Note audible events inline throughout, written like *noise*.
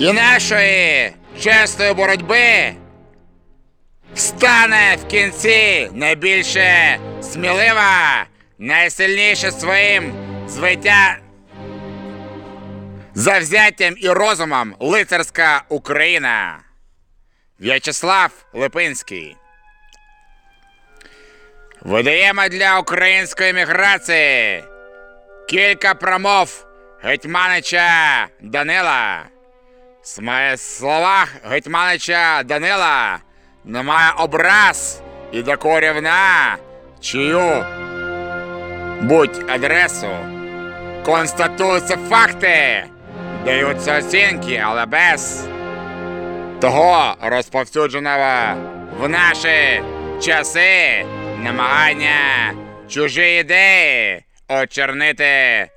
і нашої чесної боротьби стане в кінці найбільше смілива, найсильніше своїм звиття завзяттям і розумом лицарська Україна. В'ячеслав Липинський. Видаємо для української міграції кілька промов гетьманича Данила. В словах гетьманича Данила немає образ і докорівна, чию будь адресу. Констатуються факти, даються оцінки, але без того розповсюдженого в наші часи намагання чужі ідеї очернити,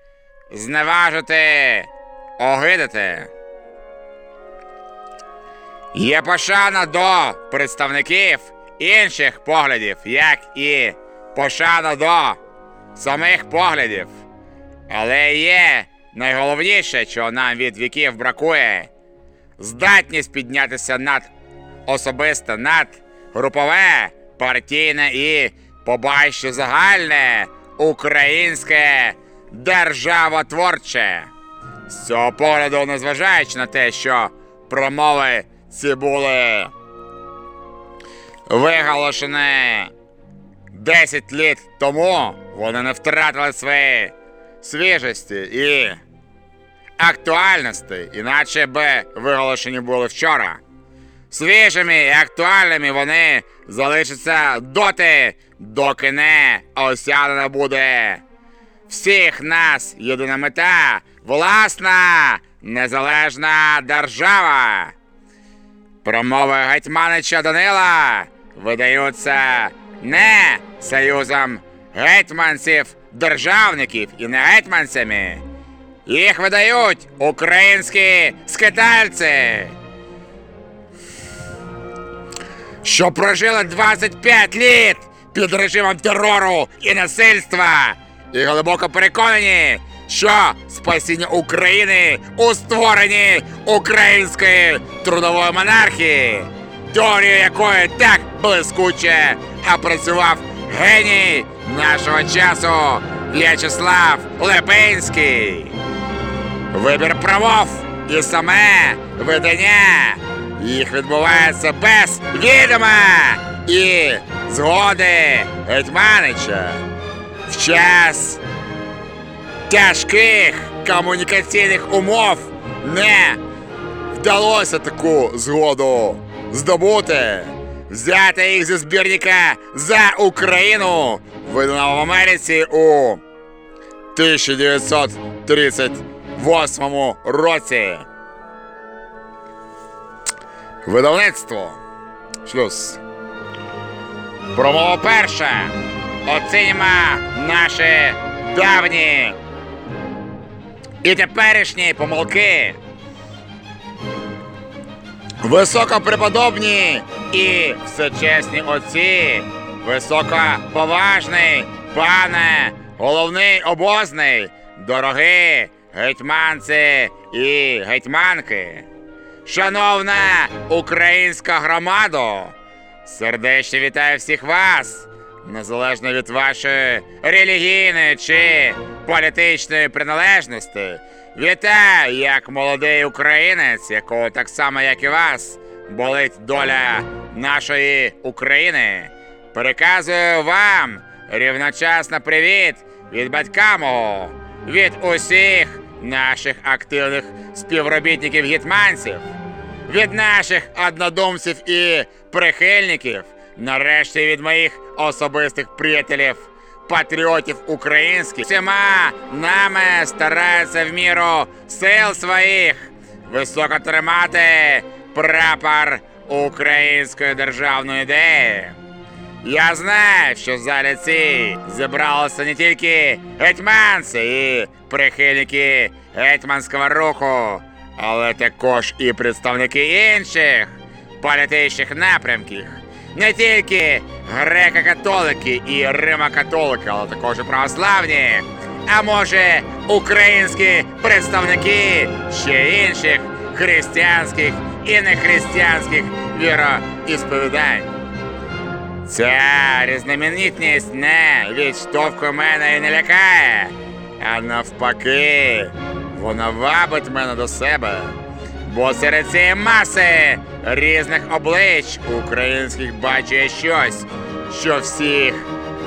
зневажити, огидати. Є пошана до представників інших поглядів, як і пошана до самих поглядів. Але є найголовніше, що нам від віків бракує здатність піднятися над особисте, над групове, партійне і побачити загальне українське державотворче. З цього погляду, незважаючи на те, що промови ці були виголошені 10 літ тому, вони не втратили своєї свіжості і актуальності, іначе би виголошені були вчора. Свіжими і актуальними вони залишаться доти, доки не осягнена буде всіх нас єдина мета, власна незалежна держава. Промови гетьманича Данила видаються не союзом гетьманців державників і не гетьманцями. Їх видають українські скитальці, що прожили 25 літ під режимом терору і насильства, і глибоко переконані, що спасіння України у створенні української трудової монархії, теорію якої так блискуче опрацював геній нашого часу В'ячеслав Лепинський. Вибір правов і саме видання їх відбувається без відома і згоди Гетьманича. В час тяжких комунікаційних умов не вдалося таку згоду здобути. Взяти їх зі збірника за Україну, виданого в Америці у 1938 році. Видавництво. Шлюз. Промова перша. Оцінимо наші давні і теперішні помилки. Високопреподобні і всечесні отці, високоповажний пане, головний обозний, дорогі гетьманці і гетьманки. Шановна українська громада, сердечно вітаю всіх вас, незалежно від вашої релігійної чи політичної приналежності. Вітаю як молодий українець, якого так само, як і вас, болить доля нашої України. Переказую вам рівночасно привіт від батька мого, від усіх наших активних співробітників гетьманців, від наших однодумців і прихильників, нарешті від моїх особистих приятелів, патріотів українських. Всіма нами стараються в міру сил своїх високо тримати прапор української державної ідеї. Я знаю, що в залі цій зібралися не тільки гетьманці і прихильники гетьманського руху, але також і представники інших політичних напрямків. Не тільки греко-католики і римо-католики, але також і православні. А може, українські представники ще інших християнських і нехристиянських віроісповідань. Ця різноманітність не відштовхує мене і не лякає, а навпаки, вона вабить мене до себе. Бо серед цієї маси різних облич українських бачу я щось, що всіх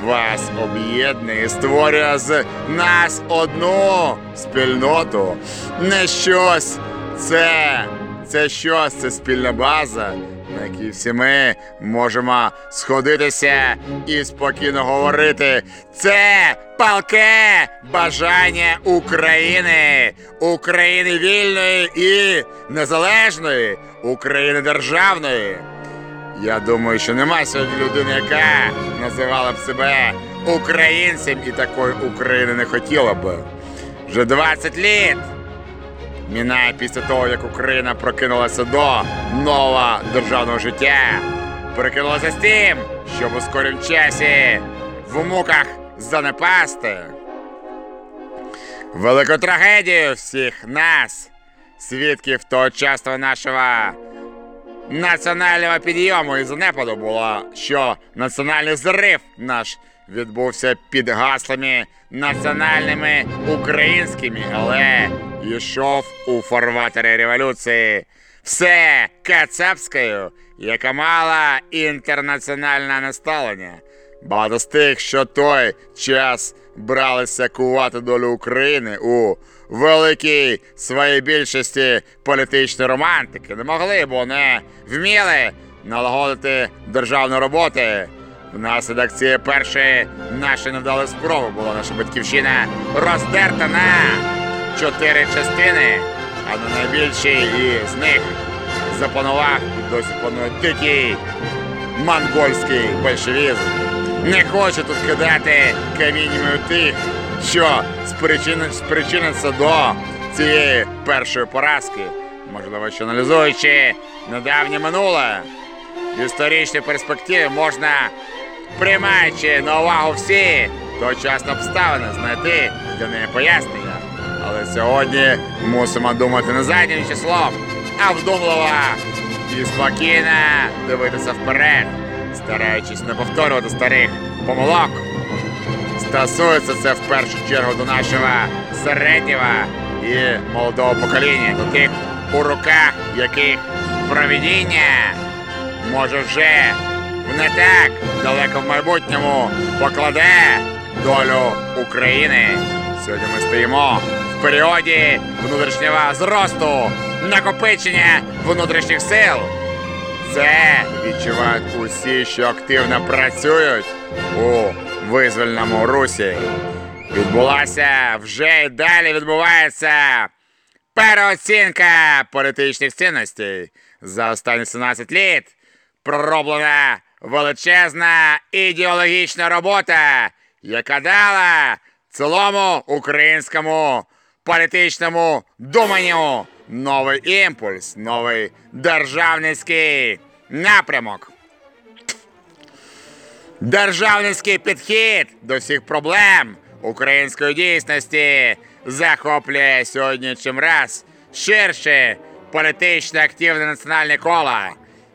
вас об'єднує і створює з нас одну спільноту. Не щось, це, це щось, це спільна база, на якій всі ми можемо сходитися і спокійно говорити. Це палке бажання України, України вільної і незалежної, України державної. Я думаю, що нема сьогодні людини, яка називала б себе українцем і такої України не хотіла б. Вже 20 літ мінає після того, як Україна прокинулася до нового державного життя. Прикинулася з тим, щоб у скорім часі в муках занепасти. Велику трагедію всіх нас, свідків тогочасного нашого національного підйому і занепаду було, що національний зрив наш відбувся під гаслами національними українськими, але йшов у фарватері революції. Все кацапською, яка мала інтернаціональне наставлення. Багато з тих, що той час бралися кувати долю України у великій своїй більшості політичної романтики, не могли, бо не вміли налагодити державну роботу. Внаслідок цієї першої нашої невдалої спроби була наша батьківщина роздерта на чотири частини, а на найбільшій із них запанував і досі панує дикий монгольський большевізм. Не хочу тут кидати каміннями тих, що спричиниться до цієї першої поразки, можливо, що аналізуючи недавнє минуле. В історичній перспективі можна, приймаючи на увагу всі тогочасні обставини, знайти для неї пояснення. Але сьогодні мусимо думати не заднім числом, а вдумливо і спокійно дивитися вперед, стараючись не повторювати старих помилок. Стосується це в першу чергу до нашого середнього і молодого покоління, до тих, у руках яких провідіння може вже не так далеко в майбутньому покладе долю України. Сьогодні ми стоїмо в періоді внутрішнього зросту, накопичення внутрішніх сил. Це відчувають усі, що активно працюють у визвольному русі. Відбулася вже і далі відбувається переоцінка політичних цінностей. За останні 17 літ пророблена величезна ідеологічна робота, яка дала цілому українському політичному думанню новий імпульс, новий державницький напрямок. Державницький підхід до всіх проблем української дійсності захоплює сьогодні чимраз ширше політично активне національне коло.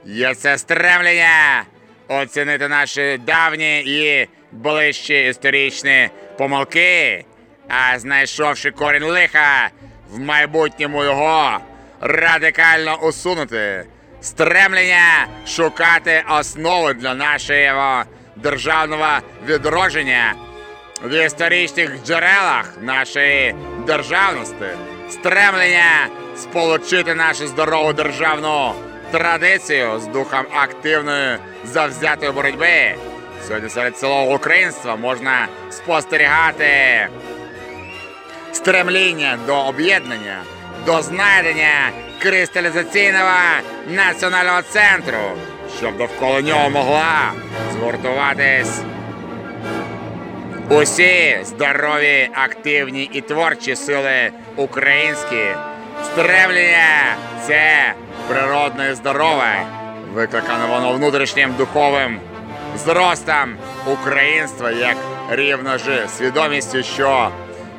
Є це стремлення оцінити наші давні і ближчі історичні помилки, а знайшовши корінь лиха, в майбутньому його радикально усунути. Стремлення шукати основи для нашого державного відродження. В історичних джерелах нашої державності, стремлення сполучити нашу здорову державну традицію з духом активної завзятої боротьби. Сьогодні серед цілого українства можна спостерігати стремління до об'єднання, до знайдення кристалізаційного національного центру, щоб довкола нього могла згуртуватись усі здорові, активні і творчі сили українські. Стремлення це природне і здорове, викликане воно внутрішнім духовим зростом українства як рівно ж свідомістю, що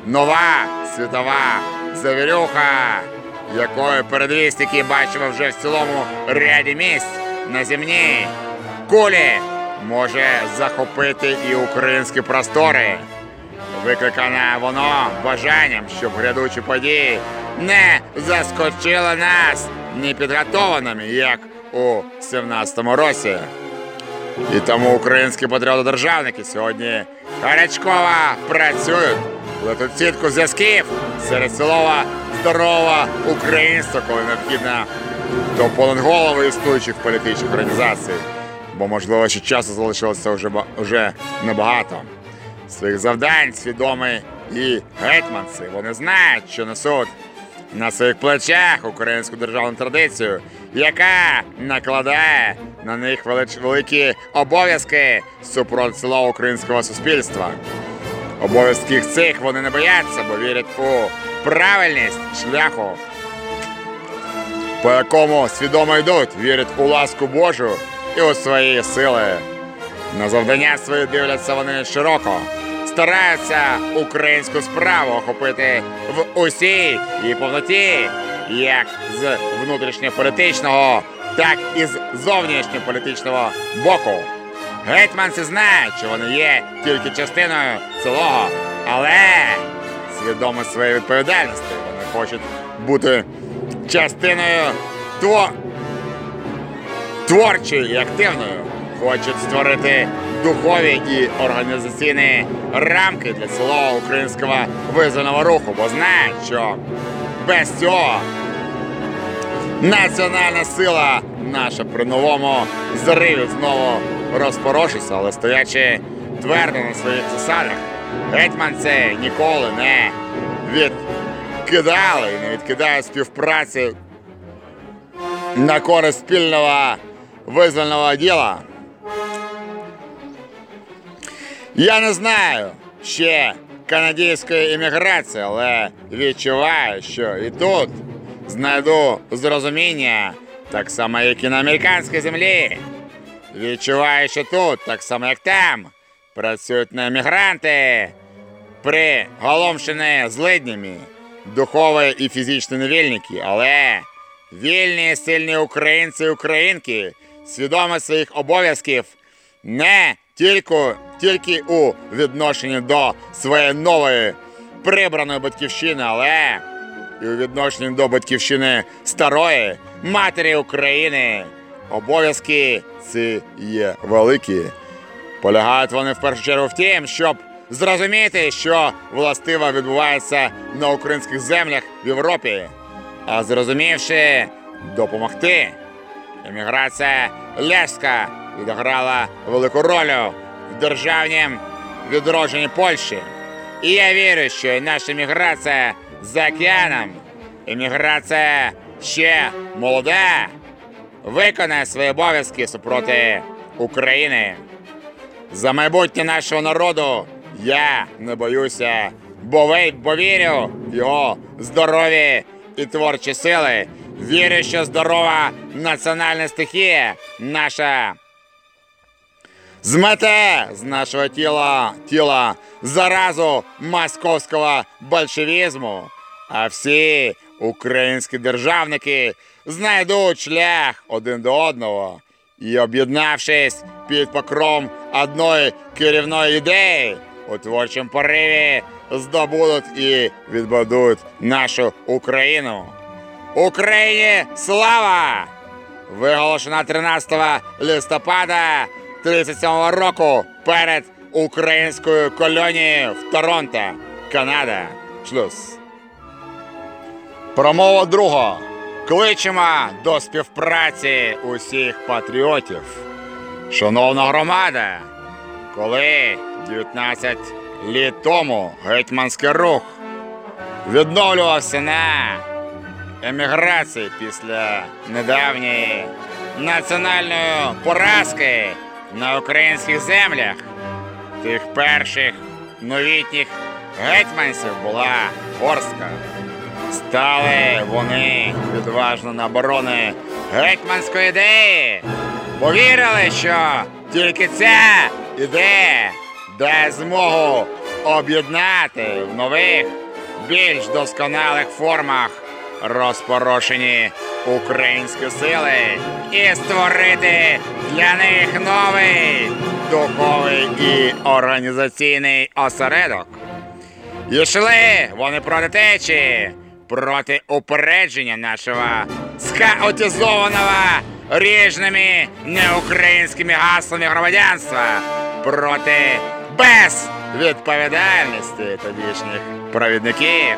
нова світова завірюха якої передвісники бачимо вже в цілому ряді місць на земній кулі, може захопити і українські простори. Викликане воно бажанням, щоб грядучі події не заскочили нас непідготованими, як у 17-му році. І тому українські патріоти-державники сьогодні гарячково працюють, плетуть сітку зв'язків серед цілого здорового українства, коли необхідно до понад голови існуючих політичних організацій. Бо, можливо, ще часу залишилося вже, вже небагато. Своїх завдань свідомі і гетьманці. Вони знають, що несуть на своїх плечах українську державну традицію, яка накладає на них великі обов'язки супроти цілого українського суспільства. Обов'язків цих вони не бояться, бо вірять у правильність шляху, по якому свідомо йдуть, вірять у ласку Божу і у свої сили. На завдання свої дивляться вони широко, стараються українську справу охопити в усій її повноті, як з внутрішньополітичного, так і з зовнішньополітичного боку. Гетьманці знають, що вони є тільки частиною цілого, але свідомо своєї відповідальності вони хочуть бути частиною тво творчою і активною. Хочуть створити духові і організаційні рамки для цілого українського визвольного руху, бо знають, що без цього національна сила наша при новому зриві знову розпорошиться, але стоячи твердо на своїх засадах, гетьманці ніколи не відкидали і не відкидають співпраці на користь спільного визвольного діла. Я не знаю ще канадської імміграції, але відчуваю, що і тут знайду зрозуміння, так само, як і на американській землі. Відчуваю, що тут, так само, як там, працюють не емігранти, приголомшені злиднями, духові і фізичні невільники, але вільні сильні українці і українки, свідомі своїх обов'язків, не тільки, тільки у відношенні до своєї нової прибраної батьківщини, але і у відношенні до батьківщини старої матері України. Обов'язки ці є великі. Полягають вони в першу чергу в тім, щоб зрозуміти, що властиво відбувається на українських землях в Європі, а зрозумівши, допомогти. Еміграція Леська відіграла велику роль в державнім відродженні Польщі. І я вірю, що наша еміграція за океаном, еміграція ще молода, виконає свої обов'язки супроти України. За майбутнє нашого народу я не боюся, бо, бо вірю в його здорові і творчі сили. Вірю, що здорова національна стихія наша змете з нашого тіла, тіла заразу московського большевізму, а всі українські державники знайдуть шлях один до одного і, об'єднавшись під покром одної керівної ідеї, у творчому пориві здобудуть і відбудують нашу Україну. Україні слава! Виголошена 13 листопада 37 року перед українською колонією в Торонто, Канада. Шлюз. Промова друга. Кличемо до співпраці усіх патріотів. Шановна громада, коли 19 літ тому гетьманський рух відновлювався на еміграції після недавньої національної поразки на українських землях, тих перших новітніх гетьманців була горстка. Стали вони відважно на оборони гетьманської ідеї, бо вірили, що тільки ця ідея дає змогу об'єднати в нових, більш досконалих формах розпорошені українські сили і створити для них новий духовий і організаційний осередок. Йшли вони проти течії, проти упередження нашого схаотизованого ріжними неукраїнськими гаслами громадянства, проти безвідповідальності тодішніх провідників,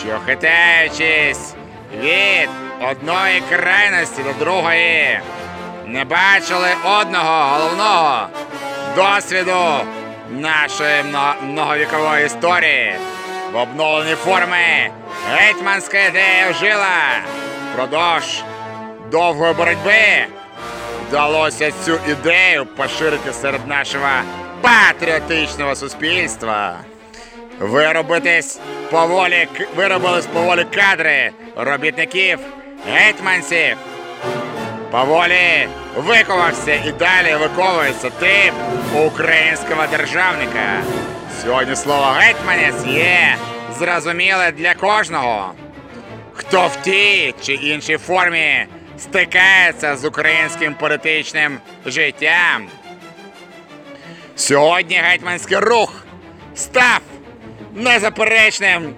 що хитаючись від одної крайності до другої, не бачили одного головного досвіду нашої многовікової історії в обновленій формі гетьманська ідея вжила. Впродовж довгої боротьби вдалося цю ідею поширити серед нашого патріотичного суспільства. Виробитись поволі, виробились поволі кадри робітників, гетьманців, Поволі виковався і далі виковується тип українського державника. Сьогодні слово гетьманець є зрозуміле для кожного, хто в тій чи іншій формі стикається з українським політичним життям. Сьогодні гетьманський рух став незаперечним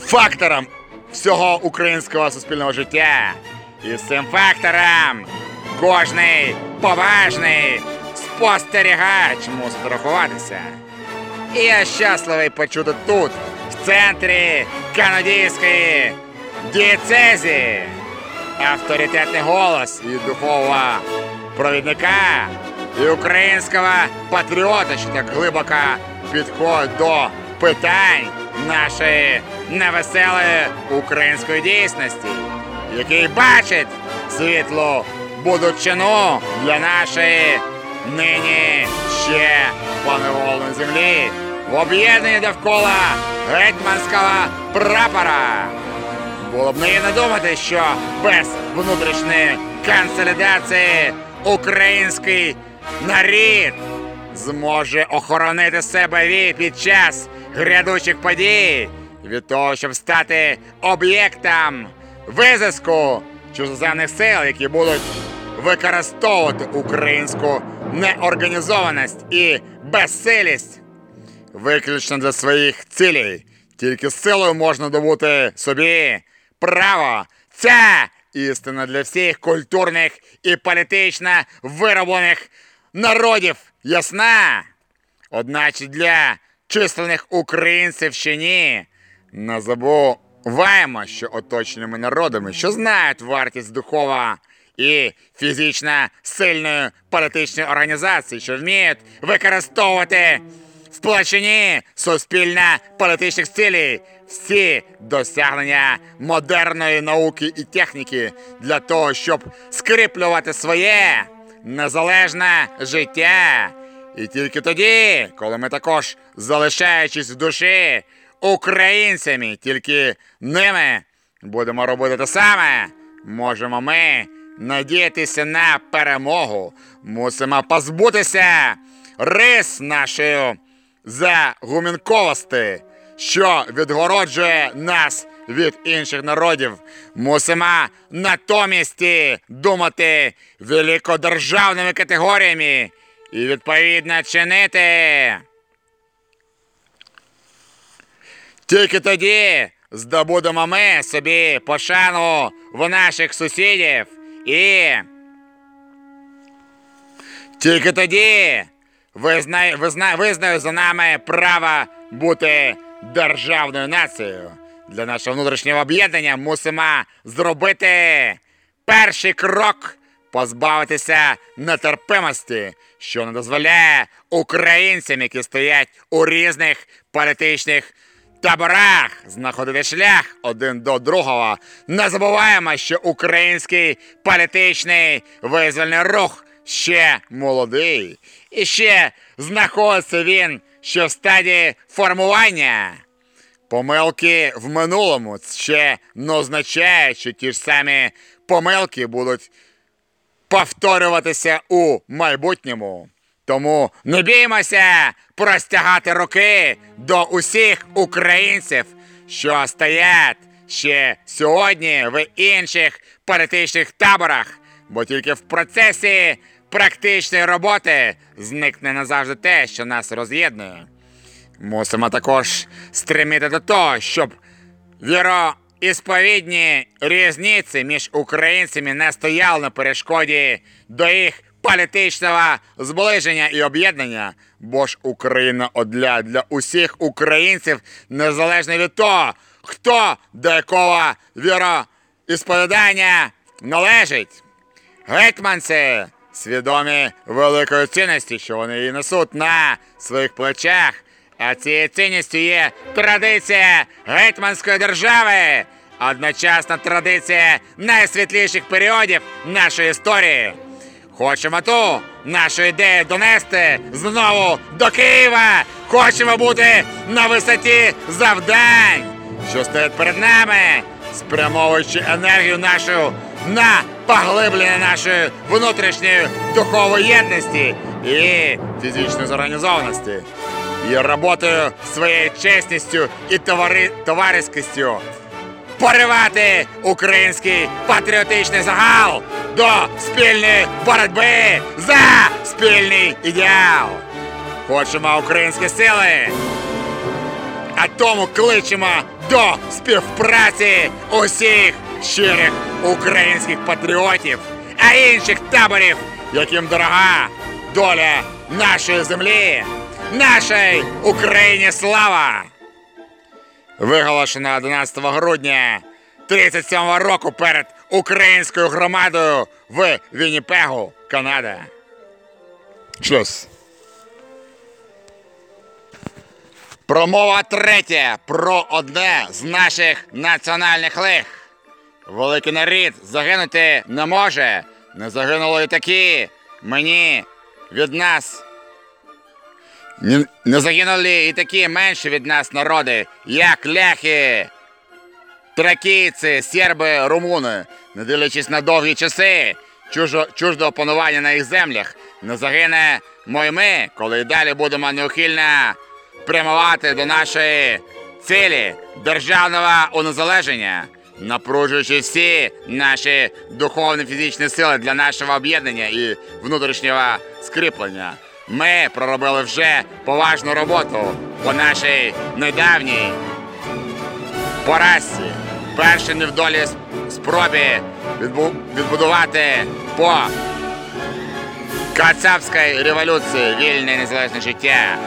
фактором всього українського суспільного життя. І з цим фактором кожний поважний спостерігач мусить рахуватися. І я щасливий почути тут, в центрі канадійської дієцезії, авторитетний голос і духового провідника і українського патріота, що так глибоко підходить до питань нашої невеселої української дійсності, який бачить світлу будучину для нашої нині ще поневоленої землі в об'єднанні довкола гетьманського прапора. Було б наївно думати, що без внутрішньої консолідації український нарід зможе охоронити себе під час грядучих подій від того, щоб стати об'єктом визиску чужоземних сил, які будуть використовувати українську неорганізованість і безсилість виключно для своїх цілей. Тільки силою можна добути собі право. Ця істина для всіх культурних і політично вироблених народів ясна. Одначе для численних українців ще ні. Не забуваємо, що оточеними народами, що знають вартість духова і фізично сильної політичної організації, що вміють використовувати сплочені суспільно-політичних цілей, всі досягнення модерної науки і техніки для того, щоб скріплювати своє незалежне життя. І тільки тоді, коли ми також, залишаючись в душі українцями, тільки ними будемо робити те саме, можемо ми надіятися на перемогу. Мусимо позбутися рис нашої загумінковості, що відгороджує нас від інших народів. Мусимо натомість думати великодержавними категоріями і відповідно чинити. Тільки тоді здобудемо ми собі пошану в наших сусідів і тільки тоді визнай, визнай, визнаю за нами право бути державною нацією. Для нашого внутрішнього об'єднання мусимо зробити перший крок позбавитися нетерпимості, що не дозволяє українцям, які стоять у різних політичних таборах, знаходити шлях один до другого. Не забуваємо, що український політичний визвольний рух ще молодий. І ще знаходиться він ще в стадії формування. Помилки в минулому ще не означає, що ті ж самі помилки будуть повторюватися у майбутньому. Тому не біймося простягати руки до усіх українців, що стоять ще сьогодні в інших політичних таборах, бо тільки в процесі практичної роботи зникне назавжди те, що нас роз'єднує. Мусимо також стремити до того, щоб віроісповідні різниці між українцями не стояли на перешкоді до їх політичного зближення і об'єднання. Бо ж Україна одля для усіх українців, незалежно від того, хто до якого віроісповідання належить. Гетьманці свідомі великої цінності, що вони її несуть на своїх плечах. А цією цінністю є традиція гетьманської держави, одночасна традиція найсвітліших періодів нашої історії. Хочемо ту нашу ідею донести знову до Києва. Хочемо бути на висоті завдань, що стоять перед нами, спрямовуючи енергію нашу на поглиблення нашої внутрішньої духової єдності і фізичної зорганізованості. І роботою своєю чесністю і товари... товариськістю поривати український патріотичний загал до спільної боротьби за спільний ідеал. Хочемо українські сили, а тому кличемо до співпраці усіх щирих українських патріотів, а інших таборів, яким дорога доля нашої землі, нашій Україні слава! Виголошена 11 грудня 37-го року перед українською громадою в Вінніпегу, Канада. Шлюз. Промова третя про одне з наших національних лих. Великий нарід загинути не може. Не загинули і такі. Мені від нас. Не, не загинули і такі менші від нас народи, як ляхи, тракійці, серби, румуни, не дивлячись на довгі часи чужо, чуждого панування на їх землях, не загине й ми, коли й далі будемо неухильно прямувати до нашої цілі державного унезалеження, напружуючи всі наші духовні фізичні сили для нашого об'єднання і внутрішнього скріплення. Ми проробили вже поважну роботу по нашій недавній поразці. Першій невдолі спробі відбудувати по Кацапській революції вільне незалежне життя.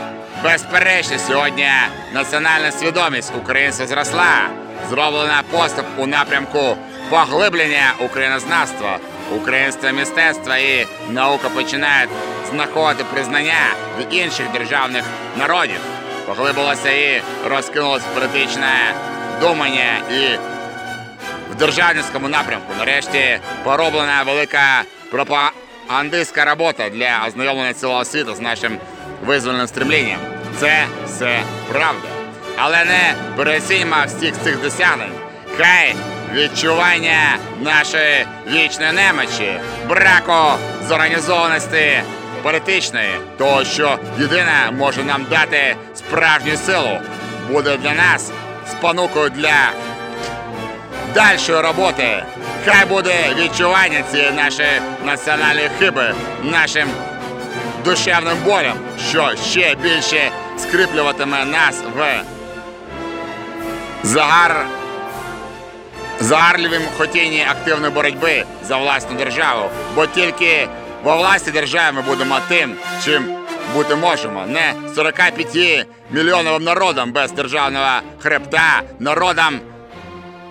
Безперечно, сьогодні національна свідомість українців зросла. Зроблена поступ у напрямку поглиблення українознавства, українського мистецтва і наука починають знаходити признання від інших державних народів. Поглибилося і розкинулося політичне думання і в державницькому напрямку. Нарешті пороблена велика пропагандистська робота для ознайомлення цілого світу з нашим визвольним стремлінням. Це все правда. Але не переоцінюємо всіх цих досягнень. Хай відчування нашої вічної немочі, браку зорганізованості політичної, того, що єдине може нам дати справжню силу, буде для нас спонукою для дальшої роботи. Хай буде відчування цієї нашої національної хиби нашим душевним болем, що ще більше скріплюватиме нас в загар... загарливім хотінні активної боротьби за власну державу, бо тільки во власті держави ми будемо тим, чим бути можемо. Не 45 мільйоновим народом без державного хребта, народом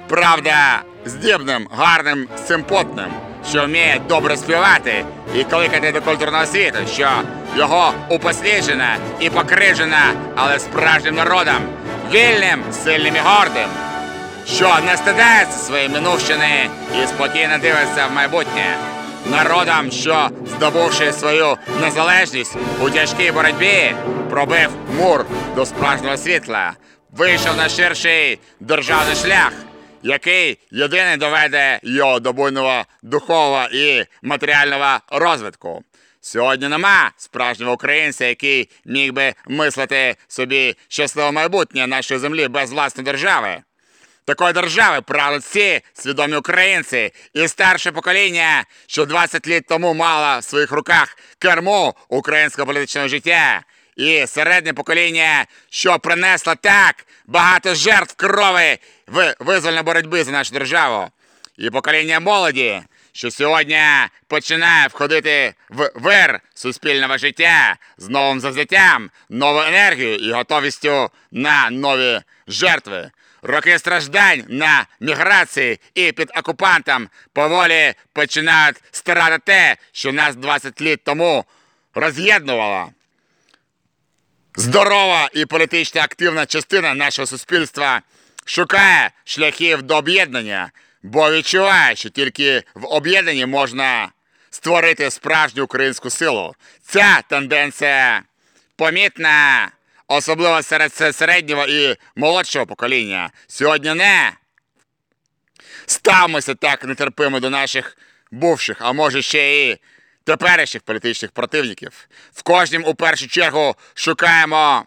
правда, здібним, гарним, симпотним, що вміє добре співати і кликати до культурного світу, що його упосліджена і покрижена, але справжнім народом, вільним, сильним і гордим, що не стидається своєї минувщини і спокійно дивиться в майбутнє. Народом, що, здобувши свою незалежність у тяжкій боротьбі, пробив мур до справжнього світла, вийшов на ширший державний шлях, який єдиний доведе його до буйного духового і матеріального розвитку. Сьогодні нема справжнього українця, який міг би мислити собі щасливе майбутнє нашої землі без власної держави. такої держави правили всі свідомі українці і старше покоління, що 20 літ тому мало в своїх руках керму українського політичного життя, і середнє покоління, що принесло так багато жертв крові в визвольній боротьбі за нашу державу, і покоління молоді, що сьогодні починає входити в вир суспільного життя з новим завзяттям, новою енергією і готовістю на нові жертви. Роки страждань на міграції і під окупантом поволі починають стирати те, що нас 20 літ тому роз'єднувало. Здорова і політично активна частина нашого суспільства шукає шляхів до об'єднання, бо відчуває, що тільки в об'єднанні можна створити справжню українську силу. Ця тенденція помітна, особливо серед середнього і молодшого покоління. Сьогодні не ставимося так нетерпимо до наших бувших, а може ще і теперішніх політичних противників. В кожнім у першу чергу шукаємо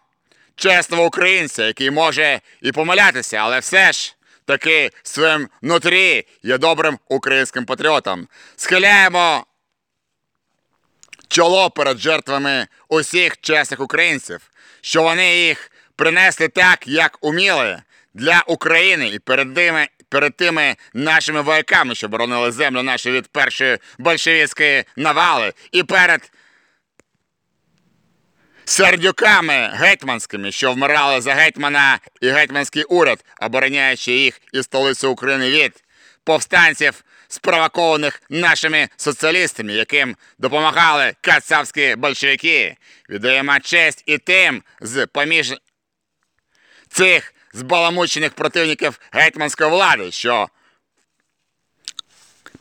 чесного українця, який може і помилятися, але все ж таки в своєму нутрі є добрим українським патріотом. Схиляємо чоло перед жертвами усіх чесних українців, що вони їх принесли так, як уміли для України і перед ними. Перед тими нашими вояками, що боронили землю нашу від першої большевістської навали, і перед сердюками гетьманськими, що вмирали за гетьмана і гетьманський уряд, обороняючи їх і столицю України від повстанців, спровокованих нашими соціалістами, яким допомагали кацапські большевики. Віддаємо честь і тим з поміж цих збаламучених противників гетьманської влади, що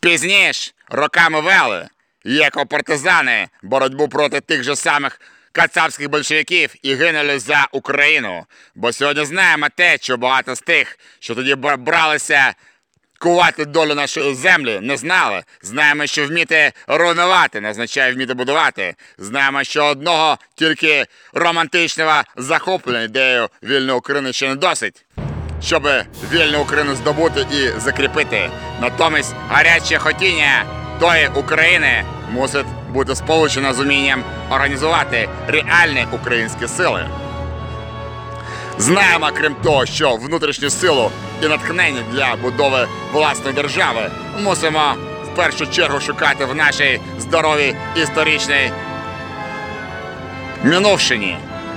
пізніше роками вели, як партизани, боротьбу проти тих же самих кацапських большевиків і гинули за Україну. Бо сьогодні знаємо те, що багато з тих, що тоді бралися кувати долю нашої землі, не знали. Знаємо, що вміти руйнувати не означає вміти будувати. Знаємо, що одного тільки романтичного захоплення ідеєю вільної України ще не досить. Щоб вільну Україну здобути і закріпити. Натомість гаряче хотіння тої України мусить бути сполучено з умінням організувати реальні українські сили. Знаємо, крім того, що внутрішню силу і натхнення для будови власної держави мусимо в першу чергу шукати в нашій здоровій історичній минувшині,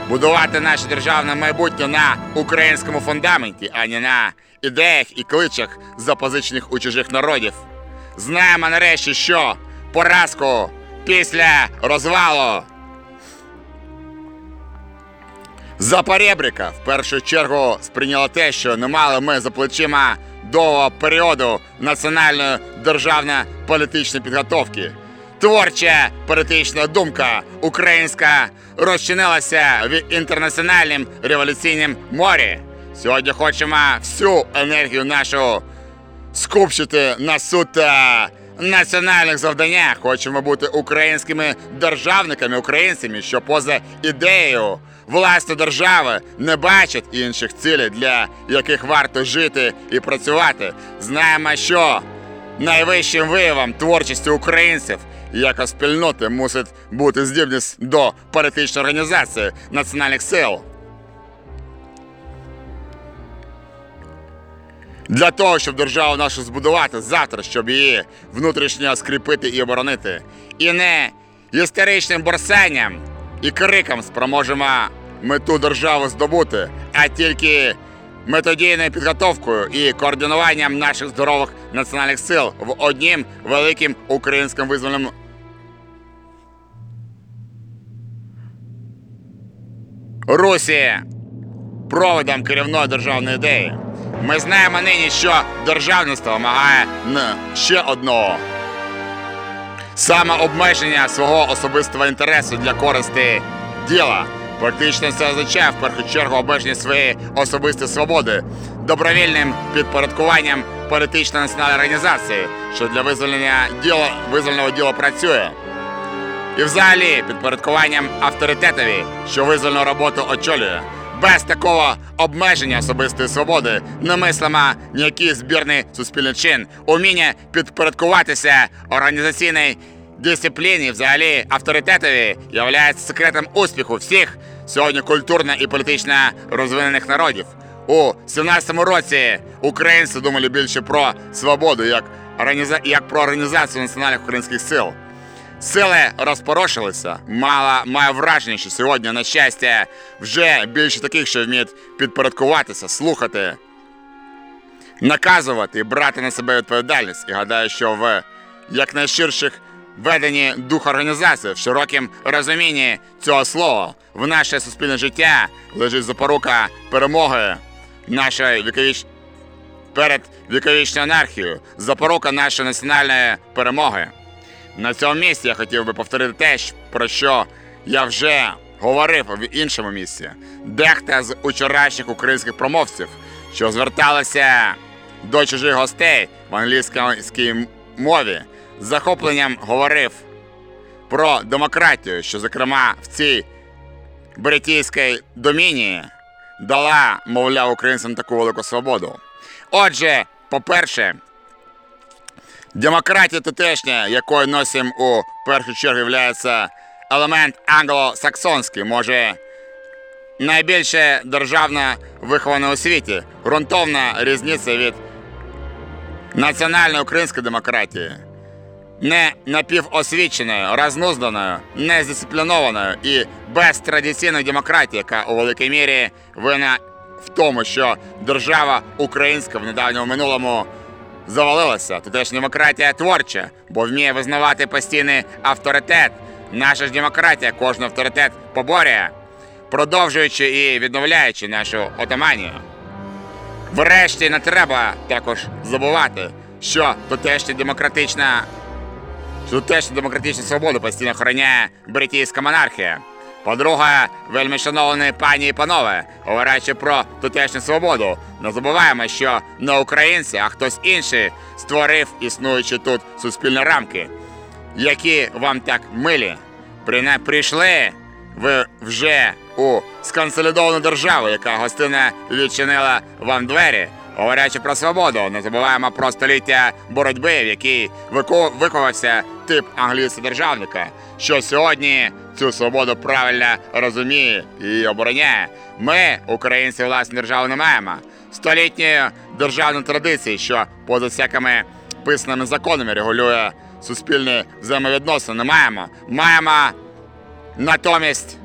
будувати наше державне майбутнє на українському фундаменті, а не на ідеях і кличах, запозичених у чужих народів. Знаємо нарешті, що поразку після розвалу Запорєбрика в першу чергу сприйняло те, що не мали ми за плечима довгого періоду національної державної політичної підготовки. Творча політична думка українська розчинилася в інтернаціональному революційному морі. Сьогодні хочемо всю енергію нашу скупчити на суто національних завданнях. Хочемо бути українськими державниками, українцями, що поза ідеєю власної держави не бачать інших цілей, для яких варто жити і працювати. Знаємо, що найвищим виявом творчості українців як спільноти мусить бути здібність до політичної організації національних сил. Для того, щоб державу нашу збудувати завтра, щоб її внутрішньо скріпити і оборонити. І не історичним борсанням і криком спроможемо ми ту державу здобути, а тільки методійною підготовкою і координуванням наших здорових національних сил в однім великим українським визвольним Русі проводом керівної державної ідеї. Ми знаємо нині, що державництво вимагає ще одного самообмеження свого особистого інтересу для користі діла. Практично це означає в першу чергу обмеження своєї особистої свободи, добровільним підпорядкуванням політичної національної організації, що для визволення діла визвольного діла працює. І взагалі підпорядкуванням авторитетові, що визвольну роботу очолює. Без такого обмеження особистої свободи немислима ніякий збірний суспільний чин, уміння підпорядкуватися організаційній дисципліні, взагалі авторитетові, являється секретом успіху всіх сьогодні культурно і політично розвинених народів. У 17-му році українці думали більше про свободу, як, як про організацію національних українських сил. Сили розпорошилися. Мало має враження, що сьогодні, на щастя, вже більше таких, що вміють підпорядкуватися, слухати, наказувати і брати на себе відповідальність. І гадаю, що в якнайширших веденні дух організації, в широкім розумінні цього слова, в наше суспільне життя лежить запорука перемоги нашої віковіч... перед віковічною анархією, запорука нашої національної перемоги. На цьому місці я хотів би повторити те, про що я вже говорив в іншому місці. Дехто з вчорашніх українських промовців, що зверталися до чужих гостей в англійській мові, з захопленням говорив про демократію, що, зокрема, в цій бритійській домінії дала, мовляв, українцям таку велику свободу. Отже, по-перше, Демократія тутешня, якою носим у першу чергу є елемент англосаксонський, може найбільше державно вихована у світі, ґрунтовна різниця від національної української демократії, не напівосвіченою, рознузданою, нездисциплінованою і без традиційної демократії, яка у великій мірі вина в тому, що держава українська в недавньому минулому завалилася. Тутешня демократія творча, бо вміє визнавати постійний авторитет. Наша ж демократія кожен авторитет поборює, продовжуючи і відновляючи нашу отаманію. Врешті не треба також забувати, що тутешня демократична що теж демократичну свободу постійно охороняє бритійська монархія. По-друге, вельми шановні пані і панове, говорячи про тутешню свободу, не забуваємо, що не українці, а хтось інший створив існуючі тут суспільні рамки, які вам так милі. Прийшли ви вже у сконсолідовану державу, яка гостинно відчинила вам двері. Говорячи про свободу, не забуваємо про століття боротьби, в якій виковався тип англійського державника, що сьогодні цю свободу правильно розуміє і обороняє. Ми, українці, власне держави не маємо. Столітньої державної традиції, що поза всякими писаними законами регулює суспільні взаємовідносини, не маємо. Маємо натомість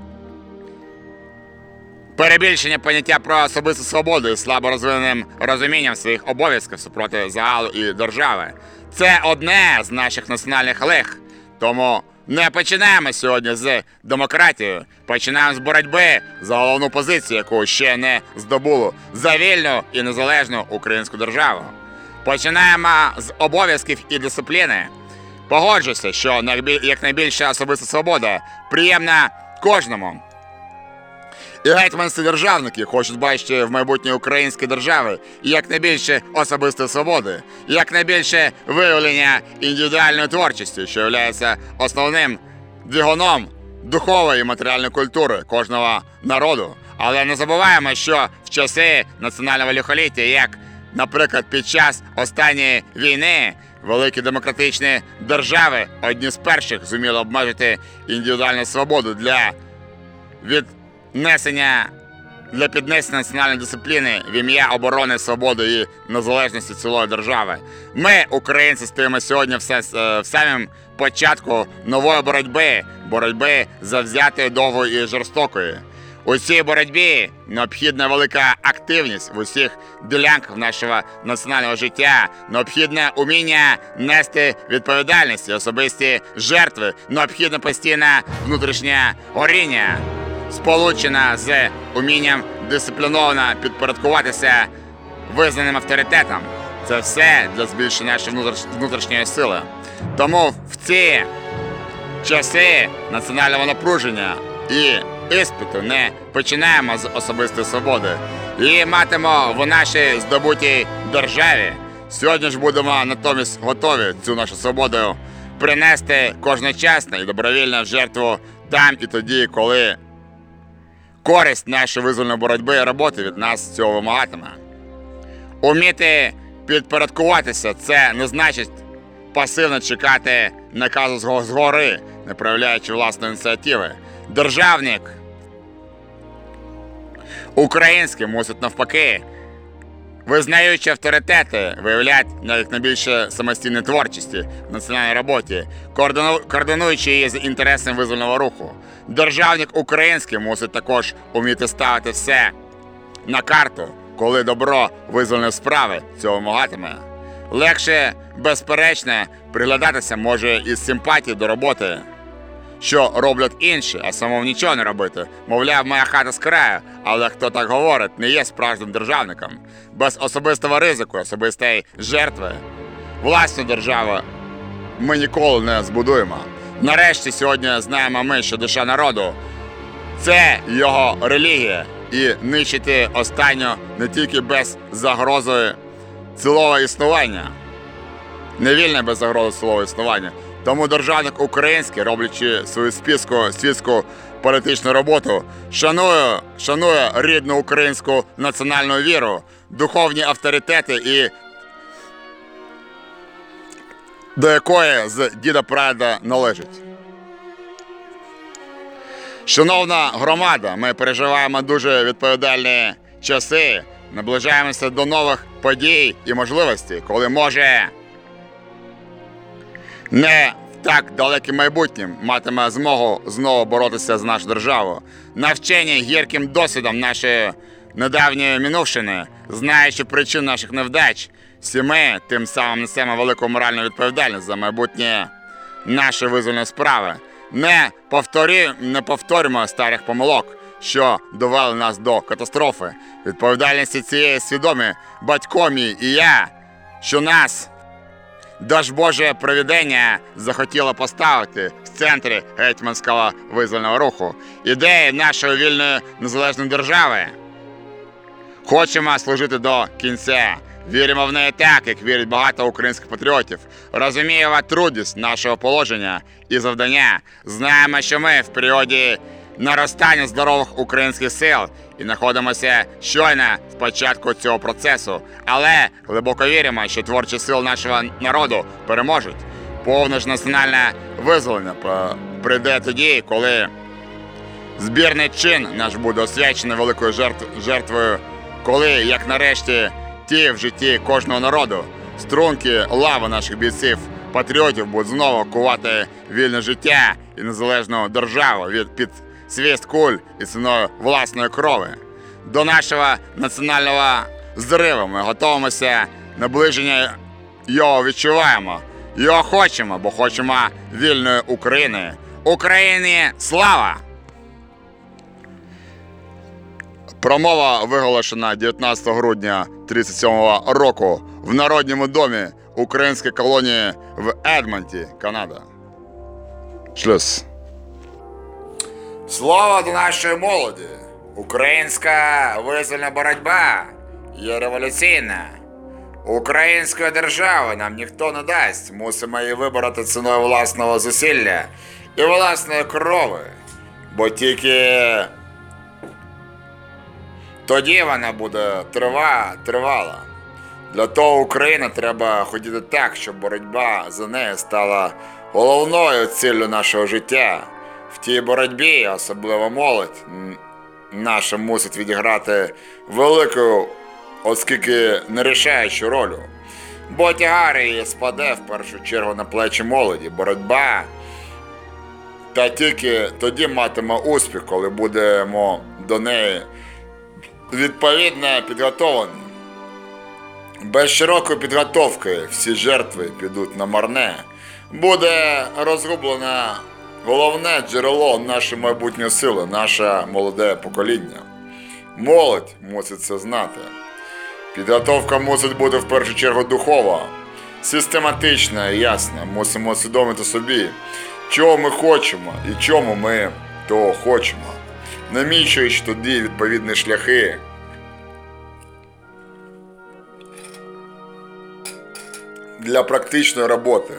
Перебільшення поняття про особисту свободу і слабо розвиненим розумінням своїх обов'язків супроти загалу і держави. Це одне з наших національних лих. Тому не починаємо сьогодні з демократією, починаємо з боротьби за головну позицію, яку ще не здобуло за вільну і незалежну українську державу. Починаємо з обов'язків і дисципліни. Погоджуся, що найбіль- якнайбільша особиста свобода приємна кожному. І гетьманські державники хочуть бачити в майбутнє української держави якнайбільше особистої свободи, якнайбільше виявлення індивідуальної творчості, що є основним двигуном духової і матеріальної культури кожного народу. Але не забуваємо, що в часи національного лихоліття, як, наприклад, під час останньої війни, великі демократичні держави одні з перших зуміли обмежити індивідуальну свободу для віднесення для піднесення національної дисципліни в ім'я оборони свободи і незалежності цілої держави. Ми, українці, стоїмо сьогодні все е, в самому початку нової боротьби, боротьби завзятої, довгої і жорстокої. У цій боротьбі необхідна велика активність в усіх ділянках нашого національного життя, необхідне уміння нести відповідальність, і особисті жертви, необхідне постійне внутрішнє горіння сполучена з умінням дисципліновано підпорядкуватися визнаним авторитетом. Це все для збільшення нашої внутрішньої сили. Тому в ці часи національного напруження і іспиту не починаємо з особистої свободи. Її матимо в нашій здобутій державі. Сьогодні ж будемо натомість готові цю нашу свободу принести кожночасно і добровільно в жертву там і тоді, коли користь нашої визвольної боротьби і роботи від нас цього вимагатиме. Уміти підпорядкуватися це не значить пасивно чекати наказу згори, не проявляючи власної ініціативи. Державник український мусить навпаки, визнаючи авторитети, виявляти як найбільше самостійної творчості в національній роботі, координуючи її з інтересами визвольного руху. Державник український мусить також уміти ставити все на карту, коли добро визвольної справи цього вимагатиме. Легше, безперечно, приглядатися може із симпатії до роботи, що роблять інші, а самому нічого не робити. Мовляв, моя хата з краю, але хто так говорить, не є справжнім державником. Без особистого ризику, особистої жертви. Власну державу ми ніколи не збудуємо. Нарешті сьогодні знаємо ми, що душа народу це його релігія, і нищити останню не тільки без загрози цілого існування, не вільне без загрози цілого існування. Тому державник український, роблячи свою списку, світську політичну роботу, шанує, шанує рідну українську національну віру, духовні авторитети і до якої з діда прадіда належить. Шановна громада, ми переживаємо дуже відповідальні часи, наближаємося до нових подій і можливостей, коли може не так далеким майбутнім матиме змогу знову боротися з нашою державою, навчені гірким досвідом нашої недавньої минувшини, знаючи причин наших невдач, всі ми тим самим несемо велику моральну відповідальність за майбутнє нашої визвольної справи. Не, повторі, не повторюємо старих помилок, що довели нас до катастрофи. Відповідальності цієї свідомі батько мій і я, що нас Даж Боже провідення захотіло поставити в центрі гетьманського визвольного руху ідеї нашої вільної незалежної держави. Хочемо служити до кінця. Віримо в неї так, як вірять багато українських патріотів. Розуміємо трудність нашого положення і завдання. Знаємо, що ми в періоді наростання здорових українських сил і знаходимося щойно в початку цього процесу. Але глибоко віримо, що творчі сили нашого народу переможуть. Повне ж національне визволення прийде тоді, коли Збірний чин наш буде освячений великою жертв, жертвою, коли, як нарешті, ті в житті кожного народу, струнки лави наших бійців, патріотів будуть знову кувати вільне життя і незалежну державу від під свіст куль і ціною власної крови. До нашого національного зриву ми готуємося, наближення його відчуваємо. Його хочемо, бо хочемо вільної України. Україні слава! Промова виголошена 19 грудня 37 року в Народному домі української колонії в Едмонті, Канада. Шлюз. Слово до нашої молоді. Українська визвольна боротьба є революційна. Української держави нам ніхто не дасть. Мусимо її вибороти ціною власного зусилля і власної крови. Бо тільки тоді вона буде трива, тривала. Для того Україна треба ходити так, щоб боротьба за нею стала головною ціллю нашого життя. В тій боротьбі, особливо молодь, наша мусить відіграти велику, оскільки нерішаючу роль. Бо тягар її спаде в першу чергу на плечі молоді. Боротьба та тільки тоді матиме успіх, коли будемо до неї відповідно підготовлені. Без широкої підготовки всі жертви підуть на марне. Буде розгублено головне джерело нашої майбутньої сили, наше молоде покоління. Молодь мусить це знати. Підготовка мусить бути в першу чергу духова, систематична і ясна. Мусимо усвідомити собі, чого ми хочемо і чому ми того хочемо, намічуючи тоді відповідні шляхи. Для практичної роботи.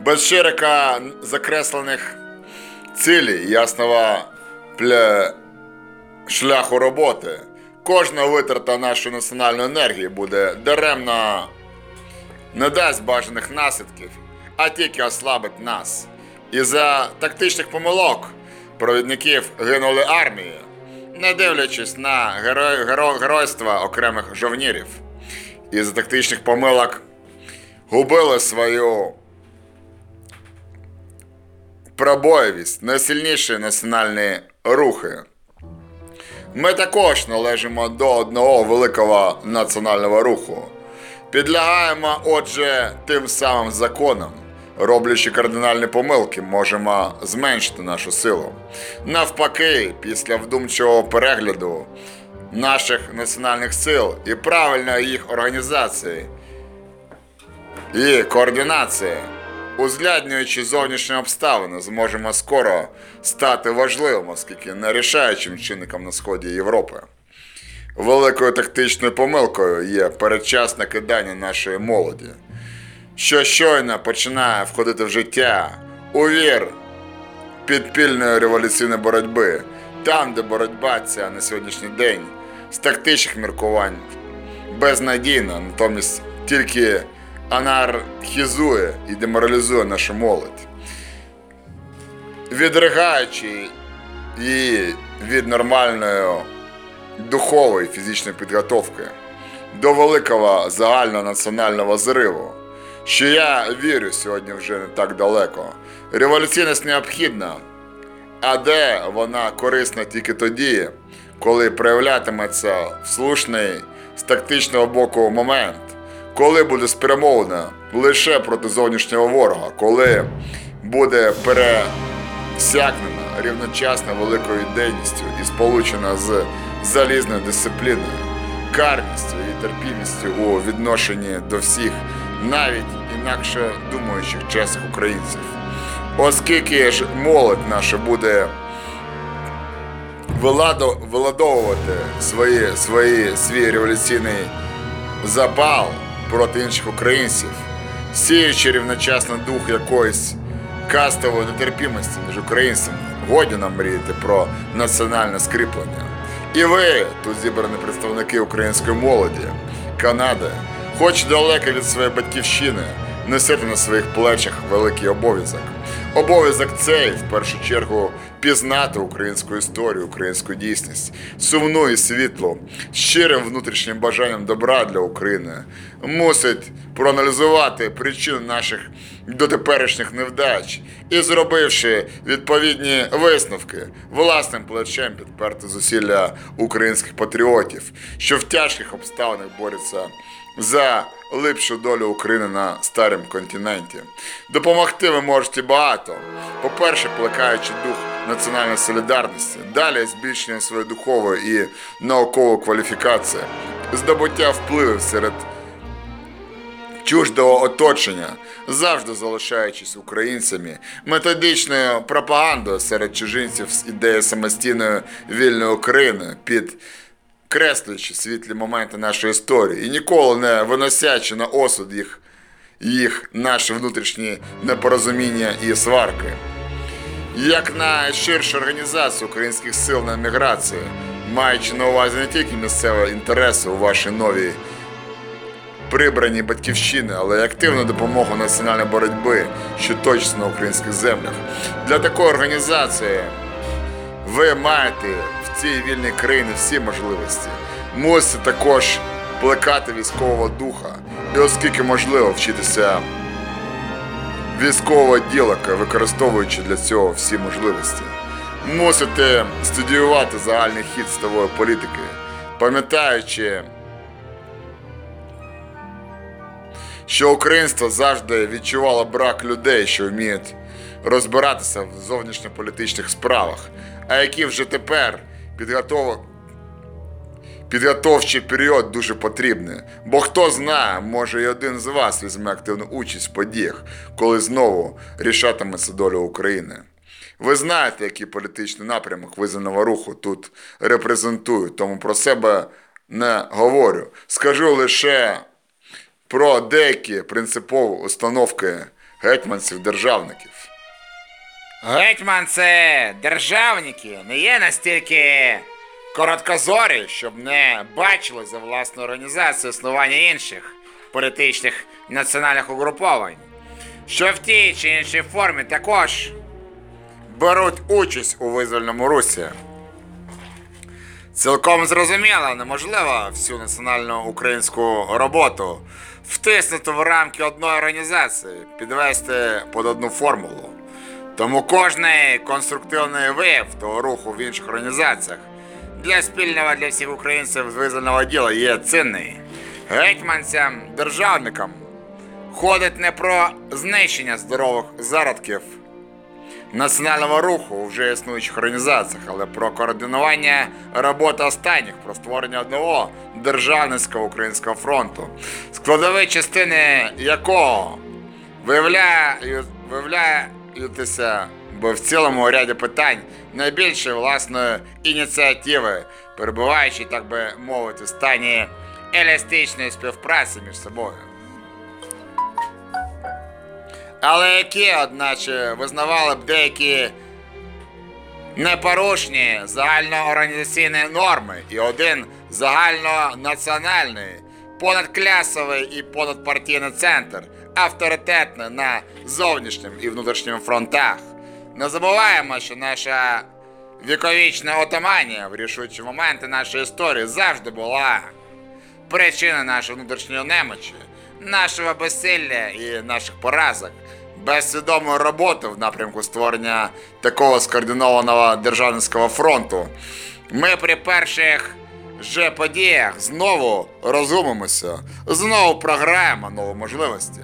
Без широко закреслених цілей, ясного пля... шляху роботи. Кожна витрата нашої національної енергії буде даремно не дасть бажаних наслідків, а тільки ослабить нас. І за тактичних помилок провідників гинули армії, не дивлячись на геро... геро... геройство окремих жовнірів. І за тактичних помилок губили свою пробоєвість найсильніші національні рухи. Ми також належимо до одного великого національного руху. Підлягаємо, отже, тим самим законам. Роблячи кардинальні помилки, можемо зменшити нашу силу. Навпаки, після вдумчивого перегляду наших національних сил і правильної їх організації і координації, узгляднюючи зовнішні обставини, зможемо скоро стати важливим, оскільки не рішаючим чинником на сході Європи. Великою тактичною помилкою є передчасне кидання нашої молоді, що щойно починає входити в життя. У вір підпільної революційної боротьби, там, де боротьба ця на сьогоднішній день з тактичних міркувань. Безнадійна, натомість тільки анархізує і деморалізує нашу молодь, відригаючи її від нормальної духової фізичної підготовки до великого загальнонаціонального зриву, що я вірю сьогодні вже не так далеко. Революційність необхідна, а де вона корисна тільки тоді, коли проявлятиметься в слушний з тактичного боку момент, коли буде спрямована лише проти зовнішнього ворога, коли буде пересякнена рівночасно великою ідейністю і сполучена з залізною дисципліною, карністю і терпімістю у відношенні до всіх, навіть інакше думаючих чесних українців. Оскільки ж молодь наша буде виладовувати свої, свої, свій революційний запал проти інших українців, сіючи рівночасно дух якоїсь кастової нетерпімості між українцями, годі нам мріяти про національне скріплення. І ви, тут зібрані представники української молоді, Канади, хоч далеко від своєї батьківщини, несете на своїх плечах великий обов'язок. Обов'язок цей, в першу чергу, пізнати українську історію, українську дійсність, сумну і світлу, щирим внутрішнім бажанням добра для України, мусить проаналізувати причини наших дотеперішніх невдач і, зробивши відповідні висновки, власним плечем підперти зусилля українських патріотів, що в тяжких обставинах борються за липшу долю України на старому континенті. Допомогти ви можете багато. По-перше, плекаючи дух національної солідарності, далі збільшенням своєї духової і наукової кваліфікації, здобуття впливів серед чуждого оточення, завжди залишаючись українцями, методичною пропагандою серед чужинців з ідеєю самостійної вільної України під креслюючи світлі моменти нашої історії і ніколи не виносячи на осуд їх, їх наші внутрішні непорозуміння і сварки. Як найширшу організацію українських сил на еміграції, маючи на увазі не тільки місцеві інтереси у вашій новій прибрані батьківщини, але й активну допомогу національної боротьби, що точиться на українських землях. Для такої організації ви маєте в цій вільній країні всі можливості. Мусите також плекати військового духа і, оскільки можливо, вчитися військового ділика, використовуючи для цього всі можливості. Мусите студіювати загальний хід стової політики, пам'ятаючи, що українство завжди відчувало брак людей, що вміють розбиратися в зовнішньополітичних справах, а які вже тепер підготов... підготовчий період дуже потрібний. Бо хто знає, може і один з вас візьме активну участь в подіях, коли знову рішатиметься доля України. Ви знаєте, який політичний напрямок визнаного руху тут репрезентують, тому про себе не говорю. Скажу лише про деякі принципові установки гетьманців-державників. Гетьман це державники не є настільки короткозорі, щоб не бачили за власну організацію існування інших політичних національних угруповань, що в тій чи іншій формі також беруть участь у визвольному русі. Цілком зрозуміло, неможливо всю національну українську роботу втиснути в рамки одної організації, підвести під одну формулу. Тому кожний конструктивний вияв того руху в інших організаціях для спільного для всіх українців визвольного діла є цінний. Гетьманцям, державникам ходить не про знищення здорових зародків національного руху у вже існуючих організаціях, але про координування роботи останніх, про створення одного державницького українського фронту, складові частини якого виявляють, виявляються бо в цілому ряді питань найбільше власної ініціативи, перебуваючи, так би мовити, в стані еластичної співпраці між собою. Але які, одначе, визнавали б деякі непорушні загальноорганізаційні норми і один загальнонаціональний, понадклясовий і понадпартійний центр, авторитетний на зовнішнім і внутрішньому фронтах. Не забуваємо, що наша віковічна отаманія в рішучі моменти нашої історії завжди була причина нашої внутрішньої немочі, нашого безсилля і наших поразок, без свідомої роботи в напрямку створення такого скоординованого державницького фронту. Ми при перших же подіях знову розумимося, знову програємо нові можливості.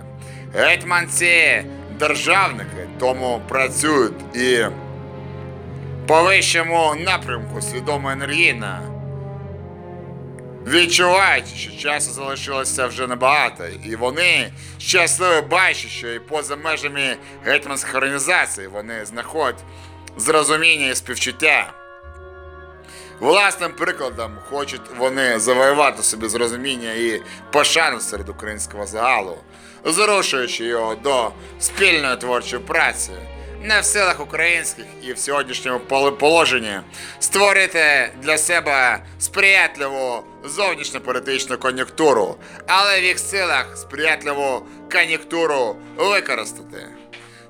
Гетьманці державники тому працюють і по вищому напрямку свідомо енергійно відчувають, що часу залишилося вже небагато, і вони щасливо бачать, що і поза межами гетьманських організацій вони знаходять зрозуміння і співчуття. Власним прикладом хочуть вони завоювати собі зрозуміння і пошану серед українського загалу, зрушуючи його до спільної творчої праці не в силах українських і в сьогоднішньому положенні створити для себе сприятливу зовнішньополітичну кон'юнктуру, але в їх силах сприятливу кон'юнктуру використати.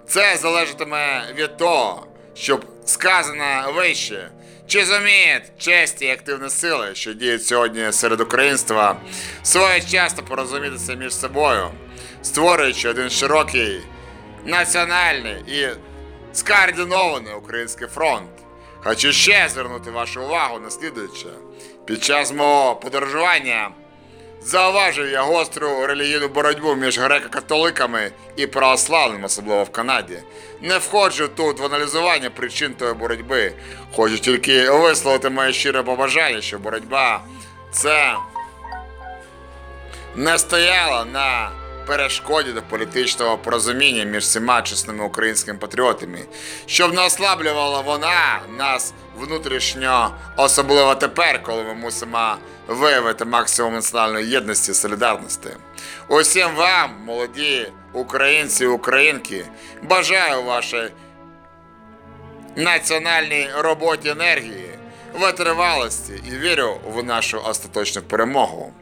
Це залежатиме від того, щоб сказано вище, чи зуміють честі і активні сили, що діють сьогодні серед українства, своєчасно порозумітися між собою, створюючи один широкий національний і скоординований український фронт. Хочу ще звернути вашу увагу на слідуюче. Під час мого подорожування зауважив я гостру релігійну боротьбу між греко-католиками і православними, особливо в Канаді. Не входжу тут в аналізування причин тої боротьби. Хочу тільки висловити моє щире побажання, що боротьба це не стояла на перешкоді до політичного порозуміння між всіма чесними українськими патріотами, щоб не ослаблювала вона нас внутрішньо, особливо тепер, коли ми мусимо виявити максимум національної єдності і солідарності. Усім вам, молоді українці і українки, бажаю вашої національній роботі енергії, витривалості і вірю в нашу остаточну перемогу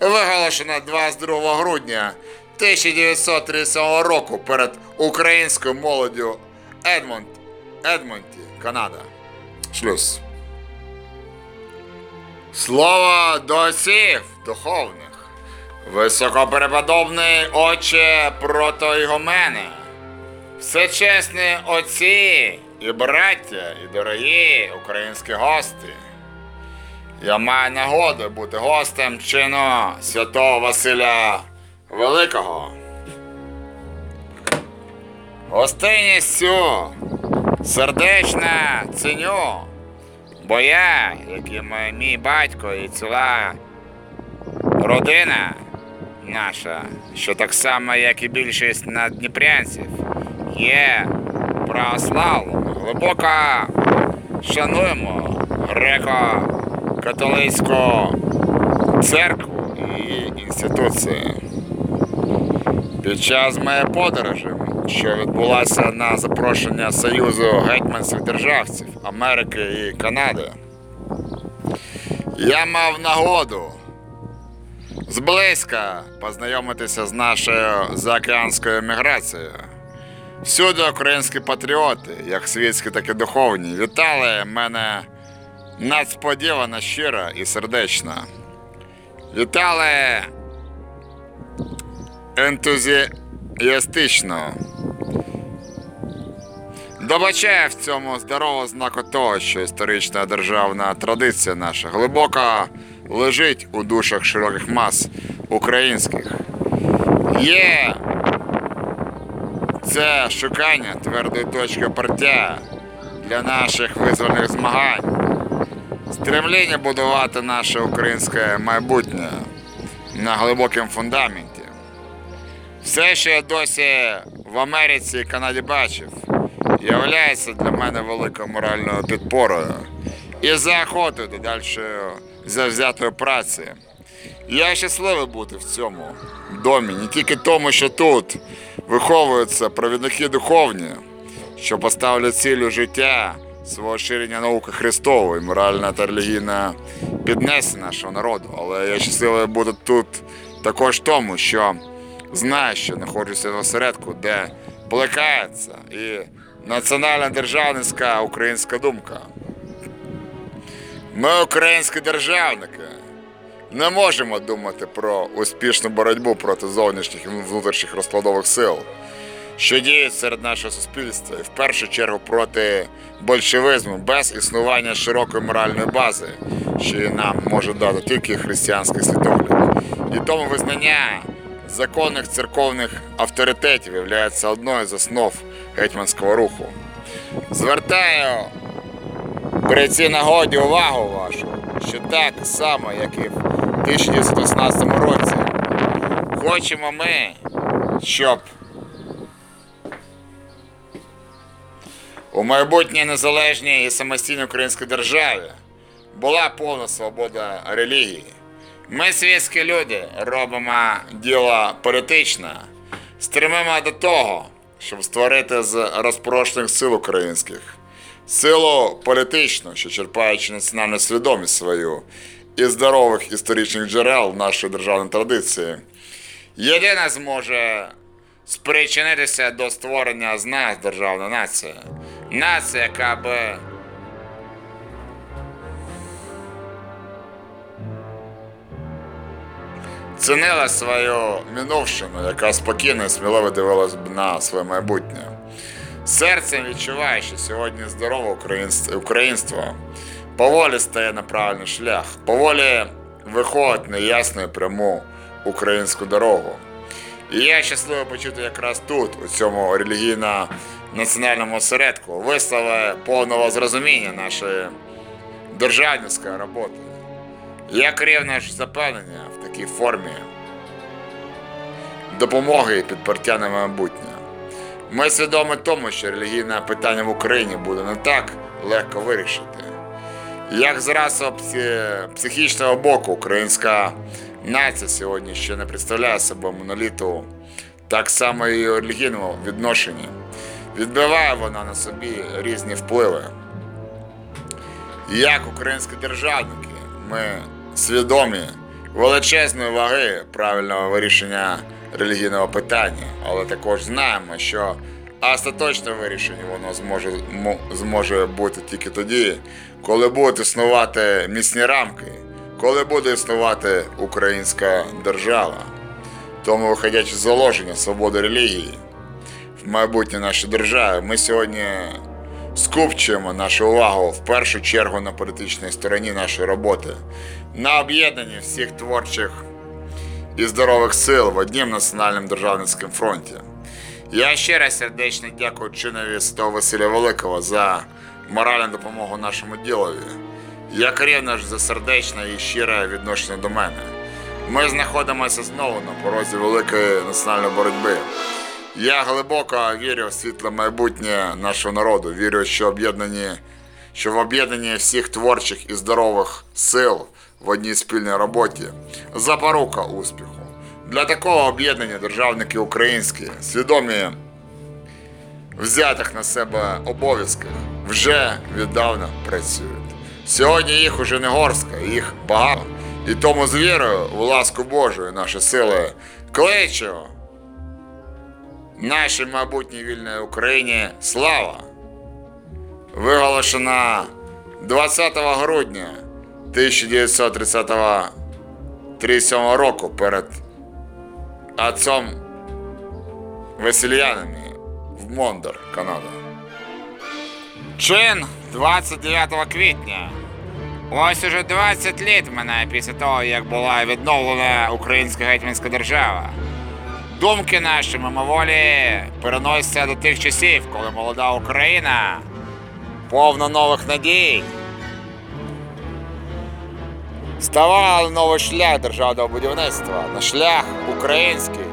виголошена 22 грудня 1937 року перед українською молоддю Едмонт, Едмонті, Канада. Шлюз. Слово до отців духовних. Високопереподобний отче протоігомена. Всечесні отці і браття, і дорогі українські гості. Я маю нагоду бути гостем чину святого Василя Великого. Гостинність цю сердечно ціню, бо я, як і мій- батько і ціла родина наша, що так само, як і більшість наддніпрянців, є православними. Глибоко шануємо греко-католицьку церкву і інституції. Під час моєї подорожі, що відбулася на запрошення Союзу гетьманських державців Америки і Канади, Я мав нагоду зблизька познайомитися з нашою заокеанською міграцією. Всюди українські патріоти, як світські, так і духовні, вітали мене надсподівано щиро і сердечно. Вітали ентузіастично. Добачає в цьому здорового знаку того, що історична державна традиція наша глибоко лежить у душах широких мас українських. Є це шукання твердої точки партія для наших визвольних змагань, стремління будувати наше українське майбутнє на глибокому фундаменті. Все, що я досі в Америці і Канаді бачив, являється для мене великою моральною підпорою і заохотою до дальшої завзятої праці. Я щасливий бути в цьому домі, не тільки тому, що тут виховуються провідники духовні, що поставлять цілю життя свого ширення науки Христової, моральна та релігійна піднесення нашого народу. Але я щасливий бути тут також тому, що знаю, що знаходжуся в осередку, де плекається і національна державницька українська думка. Ми, українські державники, не можемо думати про успішну боротьбу проти зовнішніх і внутрішніх розкладових сил, що діють серед нашого суспільства, і в першу чергу проти большевизму без існування широкої моральної бази, що нам може дати тільки християнський світогляд. І тому визнання законних церковних авторитетів є одною з основ гетьманського руху. Звертаю при цій нагоді увагу вашу, що так само, як і в 1918 році, хочемо ми, щоб у майбутній незалежній і самостійній українській державі була повна свобода релігії. Ми, світські люди, робимо діло політичне, стремимо до того, щоб створити з розпорошених сил українських силу політичну, що черпаючи національну свідомість свою із здорових історичних джерел нашої державної традиції, єдина зможе спричинитися до створення з нас державної нації. Нація, яка би цінила свою минувшину, яка спокійно і сміливо дивилась б на своє майбутнє. Серцем відчуває, що сьогодні здорове українство поволі стає на правильний шлях, поволі виходить на ясну і пряму українську дорогу. І я щасливо почути якраз тут, у цьому релігійно-національному осередку, вислови повного зрозуміння нашої державницької роботи. Як рівне ж запевнення в такій формі допомоги і підпортя на майбутнє. Ми свідомі тому, що релігійне питання в Україні буде не так легко вирішити. Як з псі- психічного боку українська нація сьогодні ще не представляє собою моноліту, так само і у релігійному відношенні. Відбиває вона на собі різні впливи. Як українські державники, ми свідомі величезної ваги правильного вирішення релігійного питання, але також знаємо, що остаточне вирішення воно зможе, зможе бути тільки тоді, коли будуть існувати міцні рамки, коли буде існувати українська держава. Тому, виходячи з заложення свободи релігії в майбутнє нашої держави, ми сьогодні скупчуємо нашу увагу в першу чергу на політичній стороні нашої роботи, на об'єднанні всіх творчих і здорових сил в однім національному державницькому фронті. Я ще раз сердечно дякую чинові Святого Василя Великого за моральну допомогу нашому ділові. Як рівно ж за сердечне і щире відношення до мене. Ми знаходимося знову на порозі великої національної боротьби. Я глибоко вірю в світле майбутнє нашого народу. Вірю, що об'єднані, що в об'єднанні всіх творчих і здорових сил в одній спільній роботі запорука успіху. Для такого об'єднання державники українські, свідомі взятих на себе обов'язків, вже віддавна працюють. Сьогодні їх уже не горстка, їх багато. І тому з вірою в ласку Божу і наші сили кличу нашій майбутній вільній Україні слава! Виголошена 20 грудня 1937 року перед отцом Васильянами в Мондор, Канада. Чин 29 квітня. Ось уже 20 літ мене після того, як була відновлена українська гетьманська держава. Думки наші мимоволі переносяться до тих часів, коли молода Україна повна нових надій. Ставала новий шлях державного будівництва, на шлях український,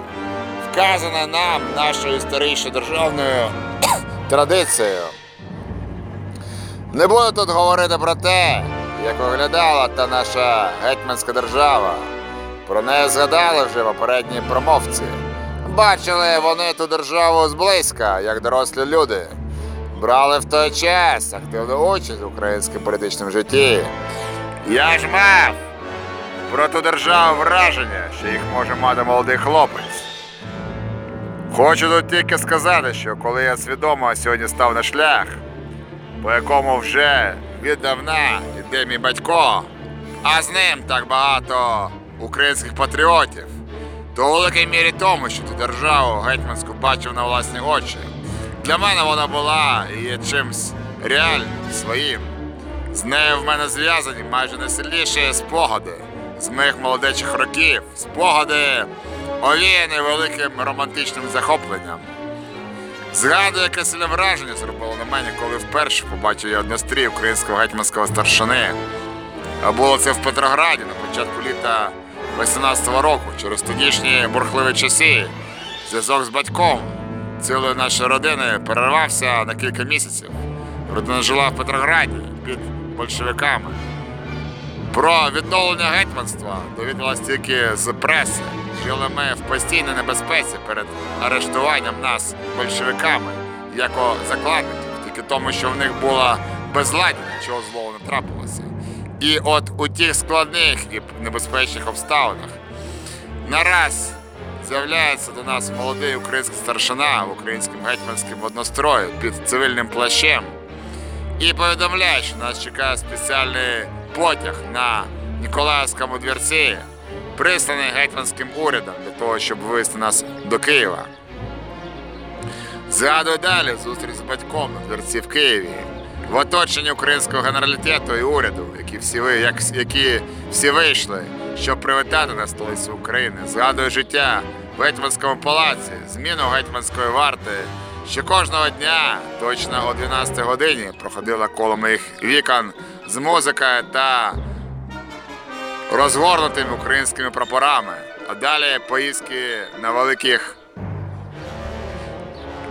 вказаний нам нашою історичною державною *coughs* Традицією. Не буду тут говорити про те, як виглядала та наша гетьманська держава. Про неї згадали вже попередні промовці. Бачили вони ту державу зблизька, як дорослі люди. Брали в той час активну участь в українському політичному житті. Я ж мав Про ту державу враження, що їх може мати молодий хлопець. Хочу тут тільки сказати, що коли я свідомо сьогодні став на шлях, по якому вже віддавна йде мій батько, а з ним так багато українських патріотів, то у великій мірі тому, що ту державу гетьманську бачив на власні очі. Для мене вона була і є чимсь реальним, своїм. З нею в мене зв'язані майже найсильніші спогади з моїх молодечих років, спогади, овіяні великим романтичним захопленням. Згадую, яке сильне враження зробило на мене, коли вперше побачив я однострій українського гетьманського старшини. А було це в Петрограді на початку літа 18-го року, через тодішні бурхливі часи. Зв'язок з батьком цілої нашої родини перервався на кілька місяців. Родина жила в Петрограді під большевиками. Про відновлення гетьманства довідалось тільки з преси. Жили ми в постійній небезпеці перед арештуванням нас большевиками, як закладників, тільки тому, що в них була безладня, чого злого не трапилося. І от у тих складних і небезпечних обставинах нараз з'являється до нас молодий український старшина в українському гетьманському однострою під цивільним плащем і повідомляє, що нас чекає спеціальний потяг на Ніколаївському двірці, присланий гетьманським урядом для того, щоб вивезти нас до Києва. Згадую далі зустріч з батьком на дверці в Києві, в оточенні українського генералітету і уряду, які всі, ви, як, які всі вийшли, щоб привітати на столицю України. Згадую життя в гетьманському палаці, зміну гетьманської варти, що кожного дня, точно о 12 годині, проходила коло моїх вікон з музикою та розгорнутими українськими прапорами, а далі поїздки на великих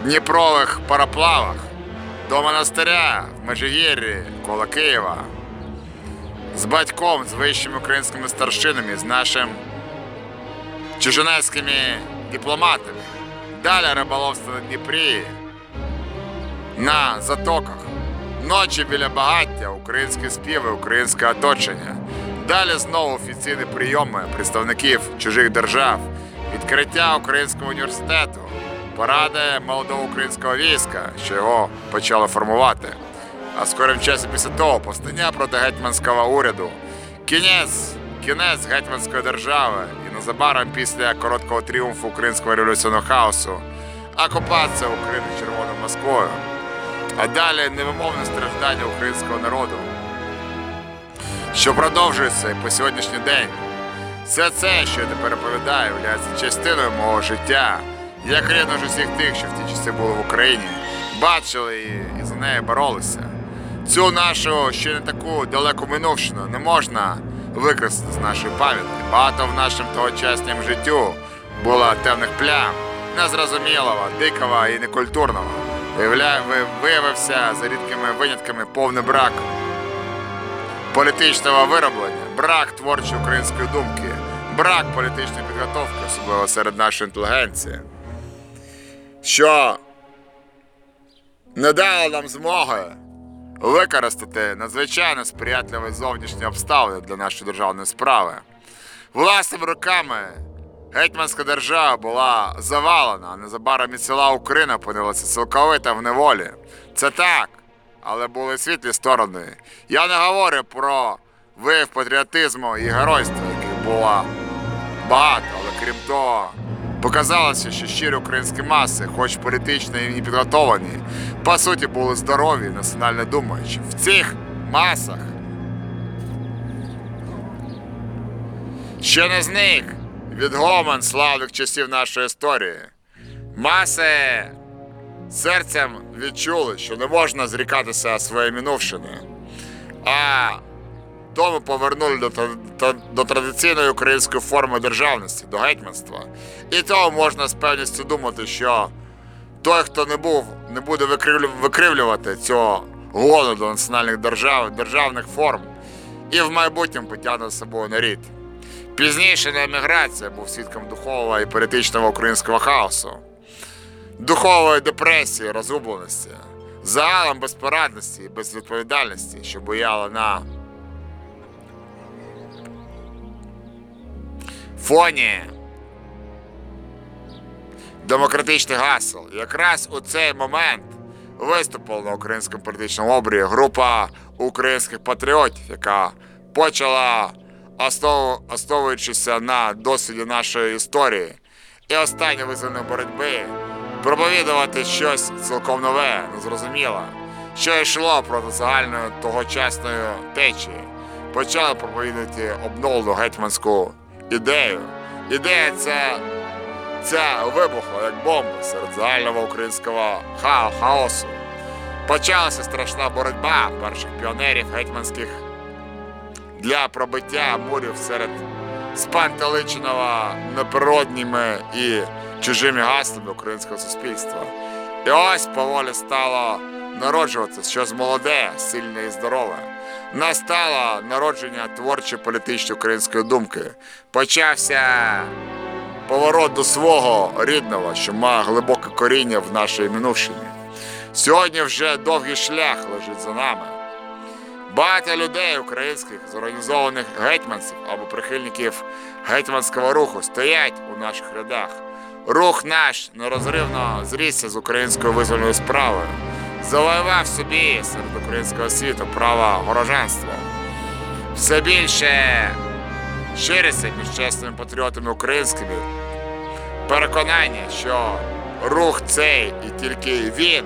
Дніпрових пароплавах до монастиря в Межигір'ї коло Києва з батьком, з вищими українськими старшинами, з нашим чужинецькими дипломатами. Далі риболовство на Дніпрі, на затоках, ночі біля багаття, українські співи, українське оточення. Далі знову офіційні прийоми представників чужих держав, відкриття українського університету, поради молодого українського війська, що його почало формувати. А скорим часі після того повстання проти гетьманського уряду, кінець, кінець гетьманської держави. І незабаром після короткого тріумфу українського революційного хаосу, окупація України Червоною Москвою, а далі невимовне страждання українського народу, що продовжується і по сьогоднішній день. Все це, що я тепер оповідаю, є частиною мого життя. Як рідно ж усіх тих, що в ті часи були в Україні, бачили і, і за нею боролися. Цю нашу ще не таку далеку минувшину не можна викреслити з нашої пам'яті. Багато в нашому тогочасному життю було темних плям, незрозумілого, дикого і некультурного. Виявився за рідкими винятками повний брак політичного вироблення, брак творчої української думки, брак політичної підготовки, особливо серед нашої інтелігенції, що не дало нам змоги використати надзвичайно сприятливі зовнішні обставини для нашої державної справи. Власними руками гетьманська держава була завалена, а незабаром і ціла Україна опинилася цілковито в неволі. Це так, але були світлі сторони. Я не говорю про вияв патріотизму і геройства, яких було багато, але крім того, показалося, що щирі українські маси, хоч політично і не підготовлені, по суті були здорові, національно думаючі. В цих масах ще не зник відгомон славних часів нашої історії. Маси серцем відчули, що не можна зрікатися своєї минувшини, а тому повернули до, та- до традиційної української форми державності, до гетьманства. І тому можна з певністю думати, що той, хто не був, не буде викривлювати цього гону до національних держав, державних форм, і в майбутньому потягне з собою нарід. Пізніше на еміграція був свідком духового і політичного українського хаосу, духової депресії, розгубленості, загалом безпорадності безвідповідальності, що бояла на фоні демократичних гасел. Якраз у цей момент виступила на українському політичному обрії група українських патріотів, яка почала, основ, основуючися на досвіді нашої історії і останньої визвольної боротьби, проповідувати щось цілком нове, незрозуміле, що йшло проти загальної тогочасної течії. Почали проповідувати обновлену гетьманську ідею. Ідея ця Ця вибухла як бомба серед загального українського ха- хаосу. Почалася страшна боротьба перших піонерів гетьманських для пробиття мурів серед спантеличеного неприродніми і чужими гаслами українського суспільства. І ось поволі стало народжуватися щось молоде, сильне і здорове. Настало народження творчої політичної української думки. Почався поворот до свого рідного, що має глибоке коріння в нашій минувщині. Сьогодні вже довгий шлях лежить за нами. Багато людей українських зорганізованих гетьманців або прихильників гетьманського руху стоять у наших рядах. Рух наш нерозривно зрісся з українською визвольною справою, завоював собі серед українського світу право горожанства. Все більше шириться між чесними патріотами українськими переконання, що рух цей і тільки він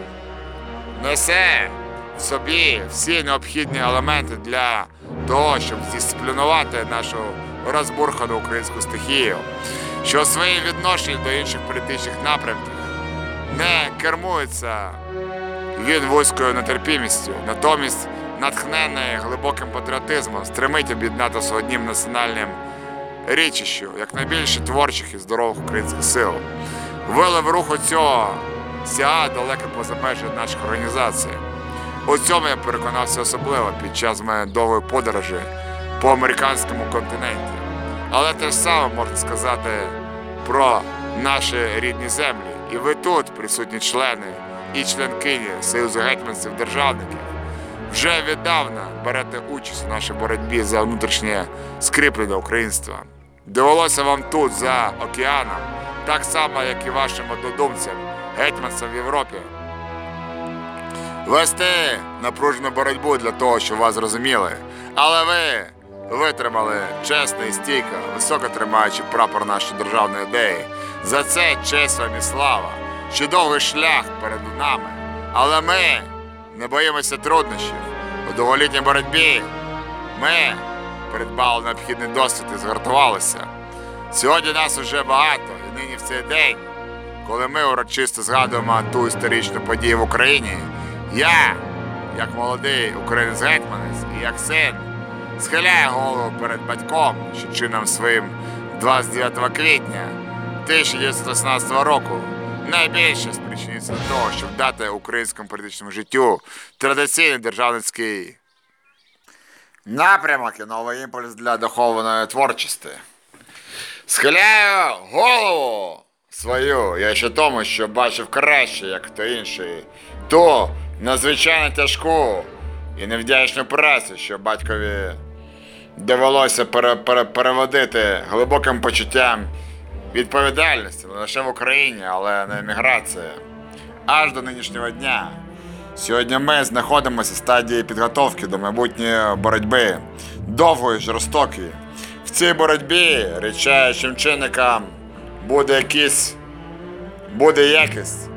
несе в собі всі необхідні елементи для того, щоб дисциплінувати нашу розбурхану українську стихію, що своїм відношенням до інших політичних напрямків не кермується він вузькою нетерпімістю, натомість натхнений глибоким патріотизмом, стремить об'єднатися одним національним річищу, як найбільше творчих і здорових українських сил. Вели в руху цього сяга далеко поза межі наших організацій. У цьому я переконався особливо під час моєї довгої подорожі по американському континенті. Але те ж саме можна сказати про наші рідні землі. І ви тут, присутні члени і членкині Союзу гетьманців державників, вже віддавна берете участь у нашій боротьбі за внутрішнє скріплення українства. Довелося вам тут, за океаном, так само, як і вашим однодумцям, гетьманцям в Європі. Вести напружену боротьбу для того, щоб вас зрозуміли. Але ви витримали чесно і стійко, високо тримаючи прапор нашої державної ідеї. За це честь вам і слава. Ще довгий шлях перед нами. Але ми не боїмося труднощів. У довголітній боротьбі ми придбали необхідний досвід і згуртувалися. Сьогодні нас уже багато, і нині в цей день, коли ми урочисто згадуємо ту історичну подію в Україні, я, як молодий українець гетьманець і як син, схиляю голову перед батьком, що чином своїм 29 квітня 1918 року найбільше спричинився до того, щоб дати українському політичному життю традиційний державницький напрямок і новий імпульс для духовної творчості. Схиляю голову свою, я ще тому, що бачив краще, як хто інший, ту надзвичайно тяжку і невдячну працю, що батькові довелося пере, пере, переводити глибоким почуттям відповідальності не лише в Україні, але на еміграції. Аж до нинішнього дня. Сьогодні ми знаходимося в стадії підготовки до майбутньої боротьби, довгої, жорстокої. В цій боротьбі речаючим чинникам буде якийсь, буде якість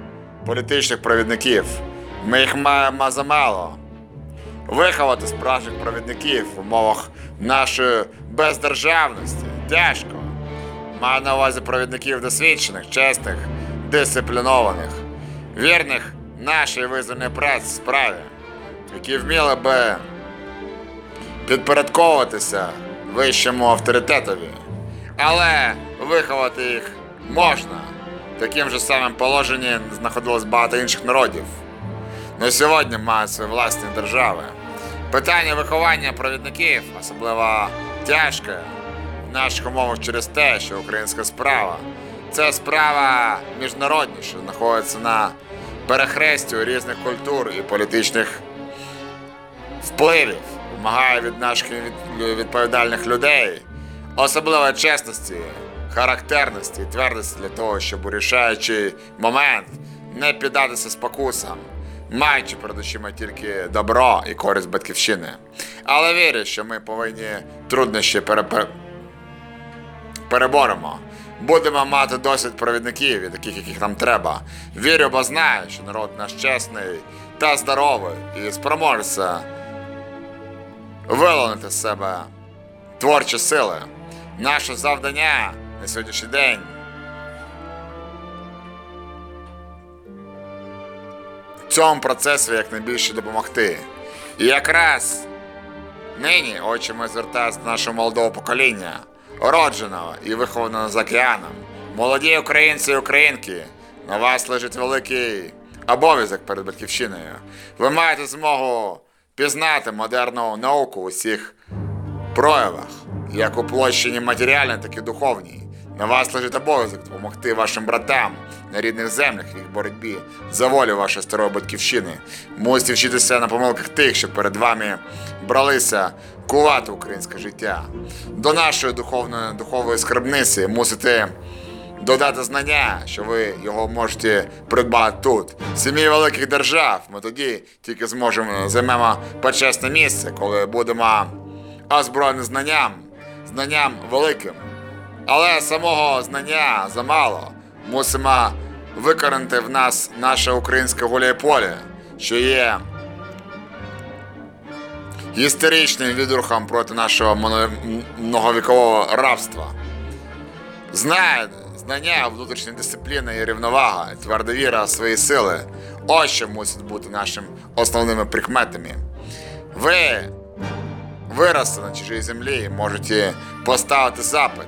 політичних провідників. Ми їх маємо замало. Виховати справжніх провідників в умовах нашої бездержавності тяжко. Маю на увазі провідників досвідчених, чесних, дисциплінованих, вірних нашій визвольній праці справі, які вміли би підпорядковуватися вищому авторитетові. Але виховати їх можна. Таким же самим положенні знаходилось багато інших народів. Но сьогодні мають свої власні держави. Питання виховання провідників особливо тяжке в наших умовах через те, що українська справа це справа міжнародніша, знаходиться на перехресті різних культур і політичних впливів, вимагає від наших відповідальних людей особливої чесності, характерності і твердості для того, щоб у рішаючий момент не піддатися спокусам, маючи перед очима тільки добро і користь батьківщини. Але вірю, що ми повинні труднощі пере- пере- переборемо. Будемо мати досвід провідників і таких, яких нам треба. Вірю, бо знаю, що народ наш чесний та здоровий і спроможеться вилонити з себе творчі сили. Наше завдання на сьогоднішній день цьому процесу якнайбільше допомогти. І якраз нині очі ми звертаємося до нашого молодого покоління, родженого і вихованого за океаном. Молоді українці і українки, на вас лежить великий обов'язок перед батьківщиною. Ви маєте змогу пізнати модерну науку у всіх проявах, як у площині матеріальній, так і духовній. На вас лежить обов'язок допомогти вашим братам на рідних землях в їх боротьбі за волю вашої старої батьківщини. Мусите вчитися на помилках тих, що перед вами бралися кувати українське життя. До нашої духовної духової скарбниці мусите додати знання, що ви його можете придбати тут. Сім'ї великих держав ми тоді тільки зможемо займемо почесне місце, коли будемо озброєні знанням, знанням великим. Але самого знання замало. Мусимо викоренити в нас наше українське гуляйполе, що є історичним відрухом проти нашого многовікового рабства. Знає, знання, внутрішня дисципліна і рівновага, тверда віра в свої сили. Ось що мусить бути нашими основними прикметами. Ви виросли на чужій землі можете поставити запит.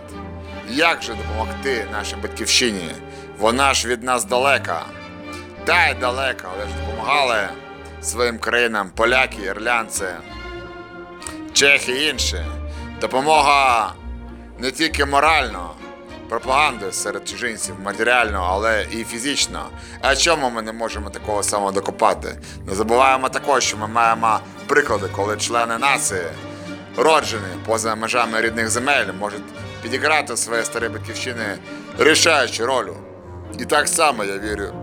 Як же допомогти нашій батьківщині? Вона ж від нас далека. Та й далека, але ж допомагали своїм країнам поляки, ірлянці, чехи і інші. Допомога не тільки морально, пропагандою серед чужинців, матеріально, але і фізично. А чому ми не можемо такого самого докопати? Не забуваємо також, що ми маємо приклади, коли члени нації, роджені поза межами рідних земель, можуть підіграти своє старі батьківщини рішаючу роль. І так само я вірю,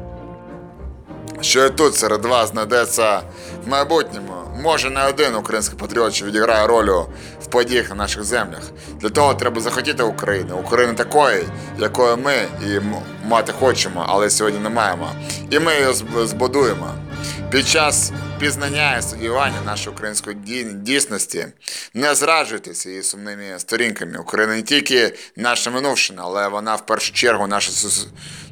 що і тут серед вас знайдеться в майбутньому. Може не один український патріот, що відіграє роль в подіях на наших землях. Для того треба захотіти України. України такої, якої ми і мати хочемо, але сьогодні не маємо. І ми її збудуємо. Під час пізнання і студіювання нашої української ді- дійсності не зраджуйтеся її сумними сторінками. Україна не тільки наша минувшина, але вона в першу чергу наша,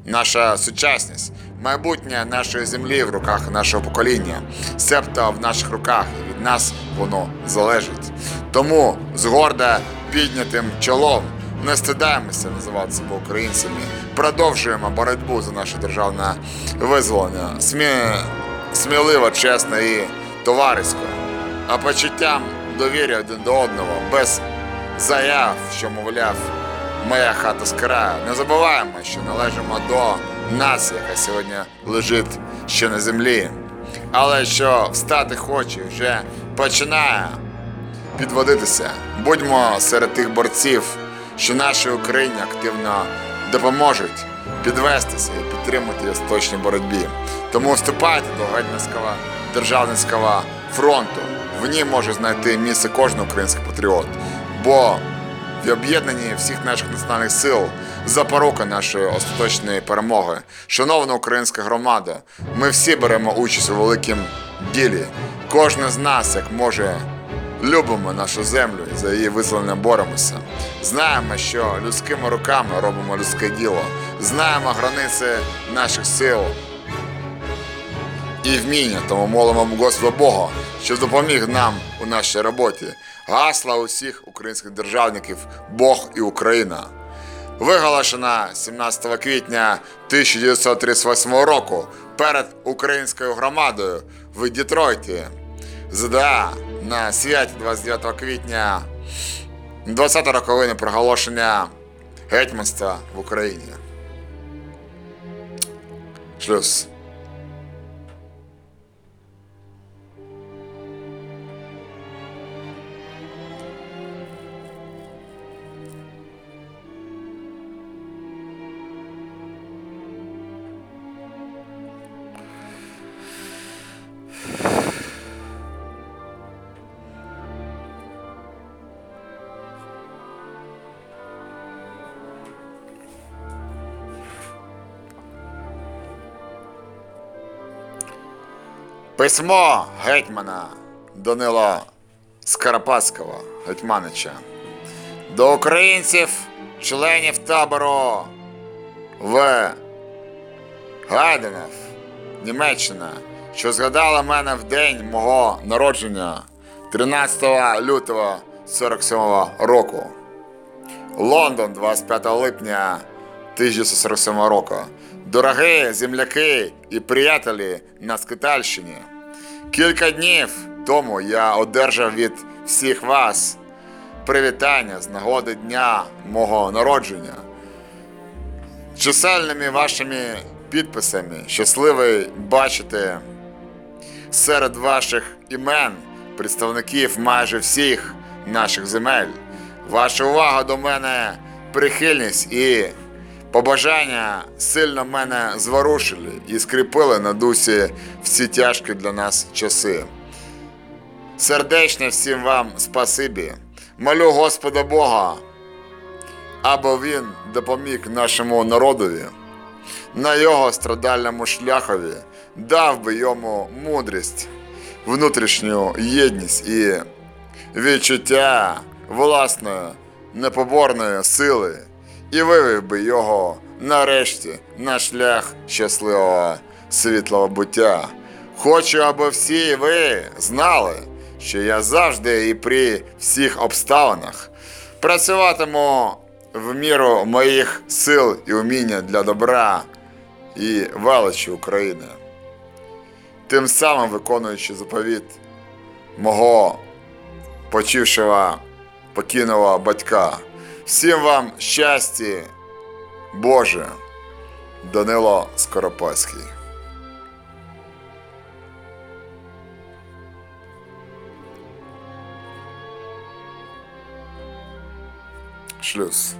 наша сучасність. Майбутнє нашої землі в руках нашого покоління, себто в наших руках, і від нас воно залежить. Тому з гордо піднятим чолом не стидаємося називати себе українцями, продовжуємо боротьбу за наше державне визволення. Смі... Сміливо, чесно і товарисько, а почуттям довір'я один до одного, без заяв, що мовляв, моя хата з краю. Не забуваємо, що належимо до нації, яка сьогодні лежить ще на землі. Але що встати хоче, вже починає підводитися. Будьмо серед тих борців, що нашій Україні активно допоможуть підвестися і підтримати остаточній боротьбі. Тому вступайте до гетьманського державницького фронту. В ній може знайти місце кожен український патріот. Бо в об'єднанні всіх наших національних сил запорука нашої остаточної перемоги. Шановна українська громада, ми всі беремо участь у великому ділі. Кожен з нас, як може, любимо нашу землю і за її визволення боремося. Знаємо, що людськими руками робимо людське діло. Знаємо границі наших сил і вміння, тому молимо Господа Бога, щоб допоміг нам у нашій роботі. Гасла усіх українських державників Бог і Україна. Виголошена 17 квітня 1938 року перед українською громадою в Детройті. ЗДА на святі 29 квітня 20 роковини проголошення гетьманства в Україні. Шлюз. Письмо гетьмана Данила Скарпатського, гетьманича. До українців, членів табору в Гайденев, Німеччина, що згадала мене в день мого народження 13 лютого 47 року. Лондон, 25 липня 1947 року. Дорогі земляки і приятелі на Скитальщині. Кілька днів тому я одержав від всіх вас привітання з нагоди дня мого народження. Чисельними вашими підписами щасливий бачити серед ваших імен представників майже всіх наших земель. Ваша увага до мене, прихильність і побажання сильно мене зворушили і скріпили на дусі всі тяжкі для нас часи. Сердечне всім вам спасибі. Молю Господа Бога, аби Він допоміг нашому народові на його страдальному шляхові, дав би йому мудрість, внутрішню єдність і відчуття власної непоборної сили і вивів би його нарешті на шлях щасливого світлого буття. Хочу, аби всі ви знали, що я завжди і при всіх обставинах працюватиму в міру моїх сил і уміння для добра і величі України, тим самим виконуючи заповіт мого почившого покійного батька. Всім вам щастя, Боже, Данило Скоропадський. Шлюз.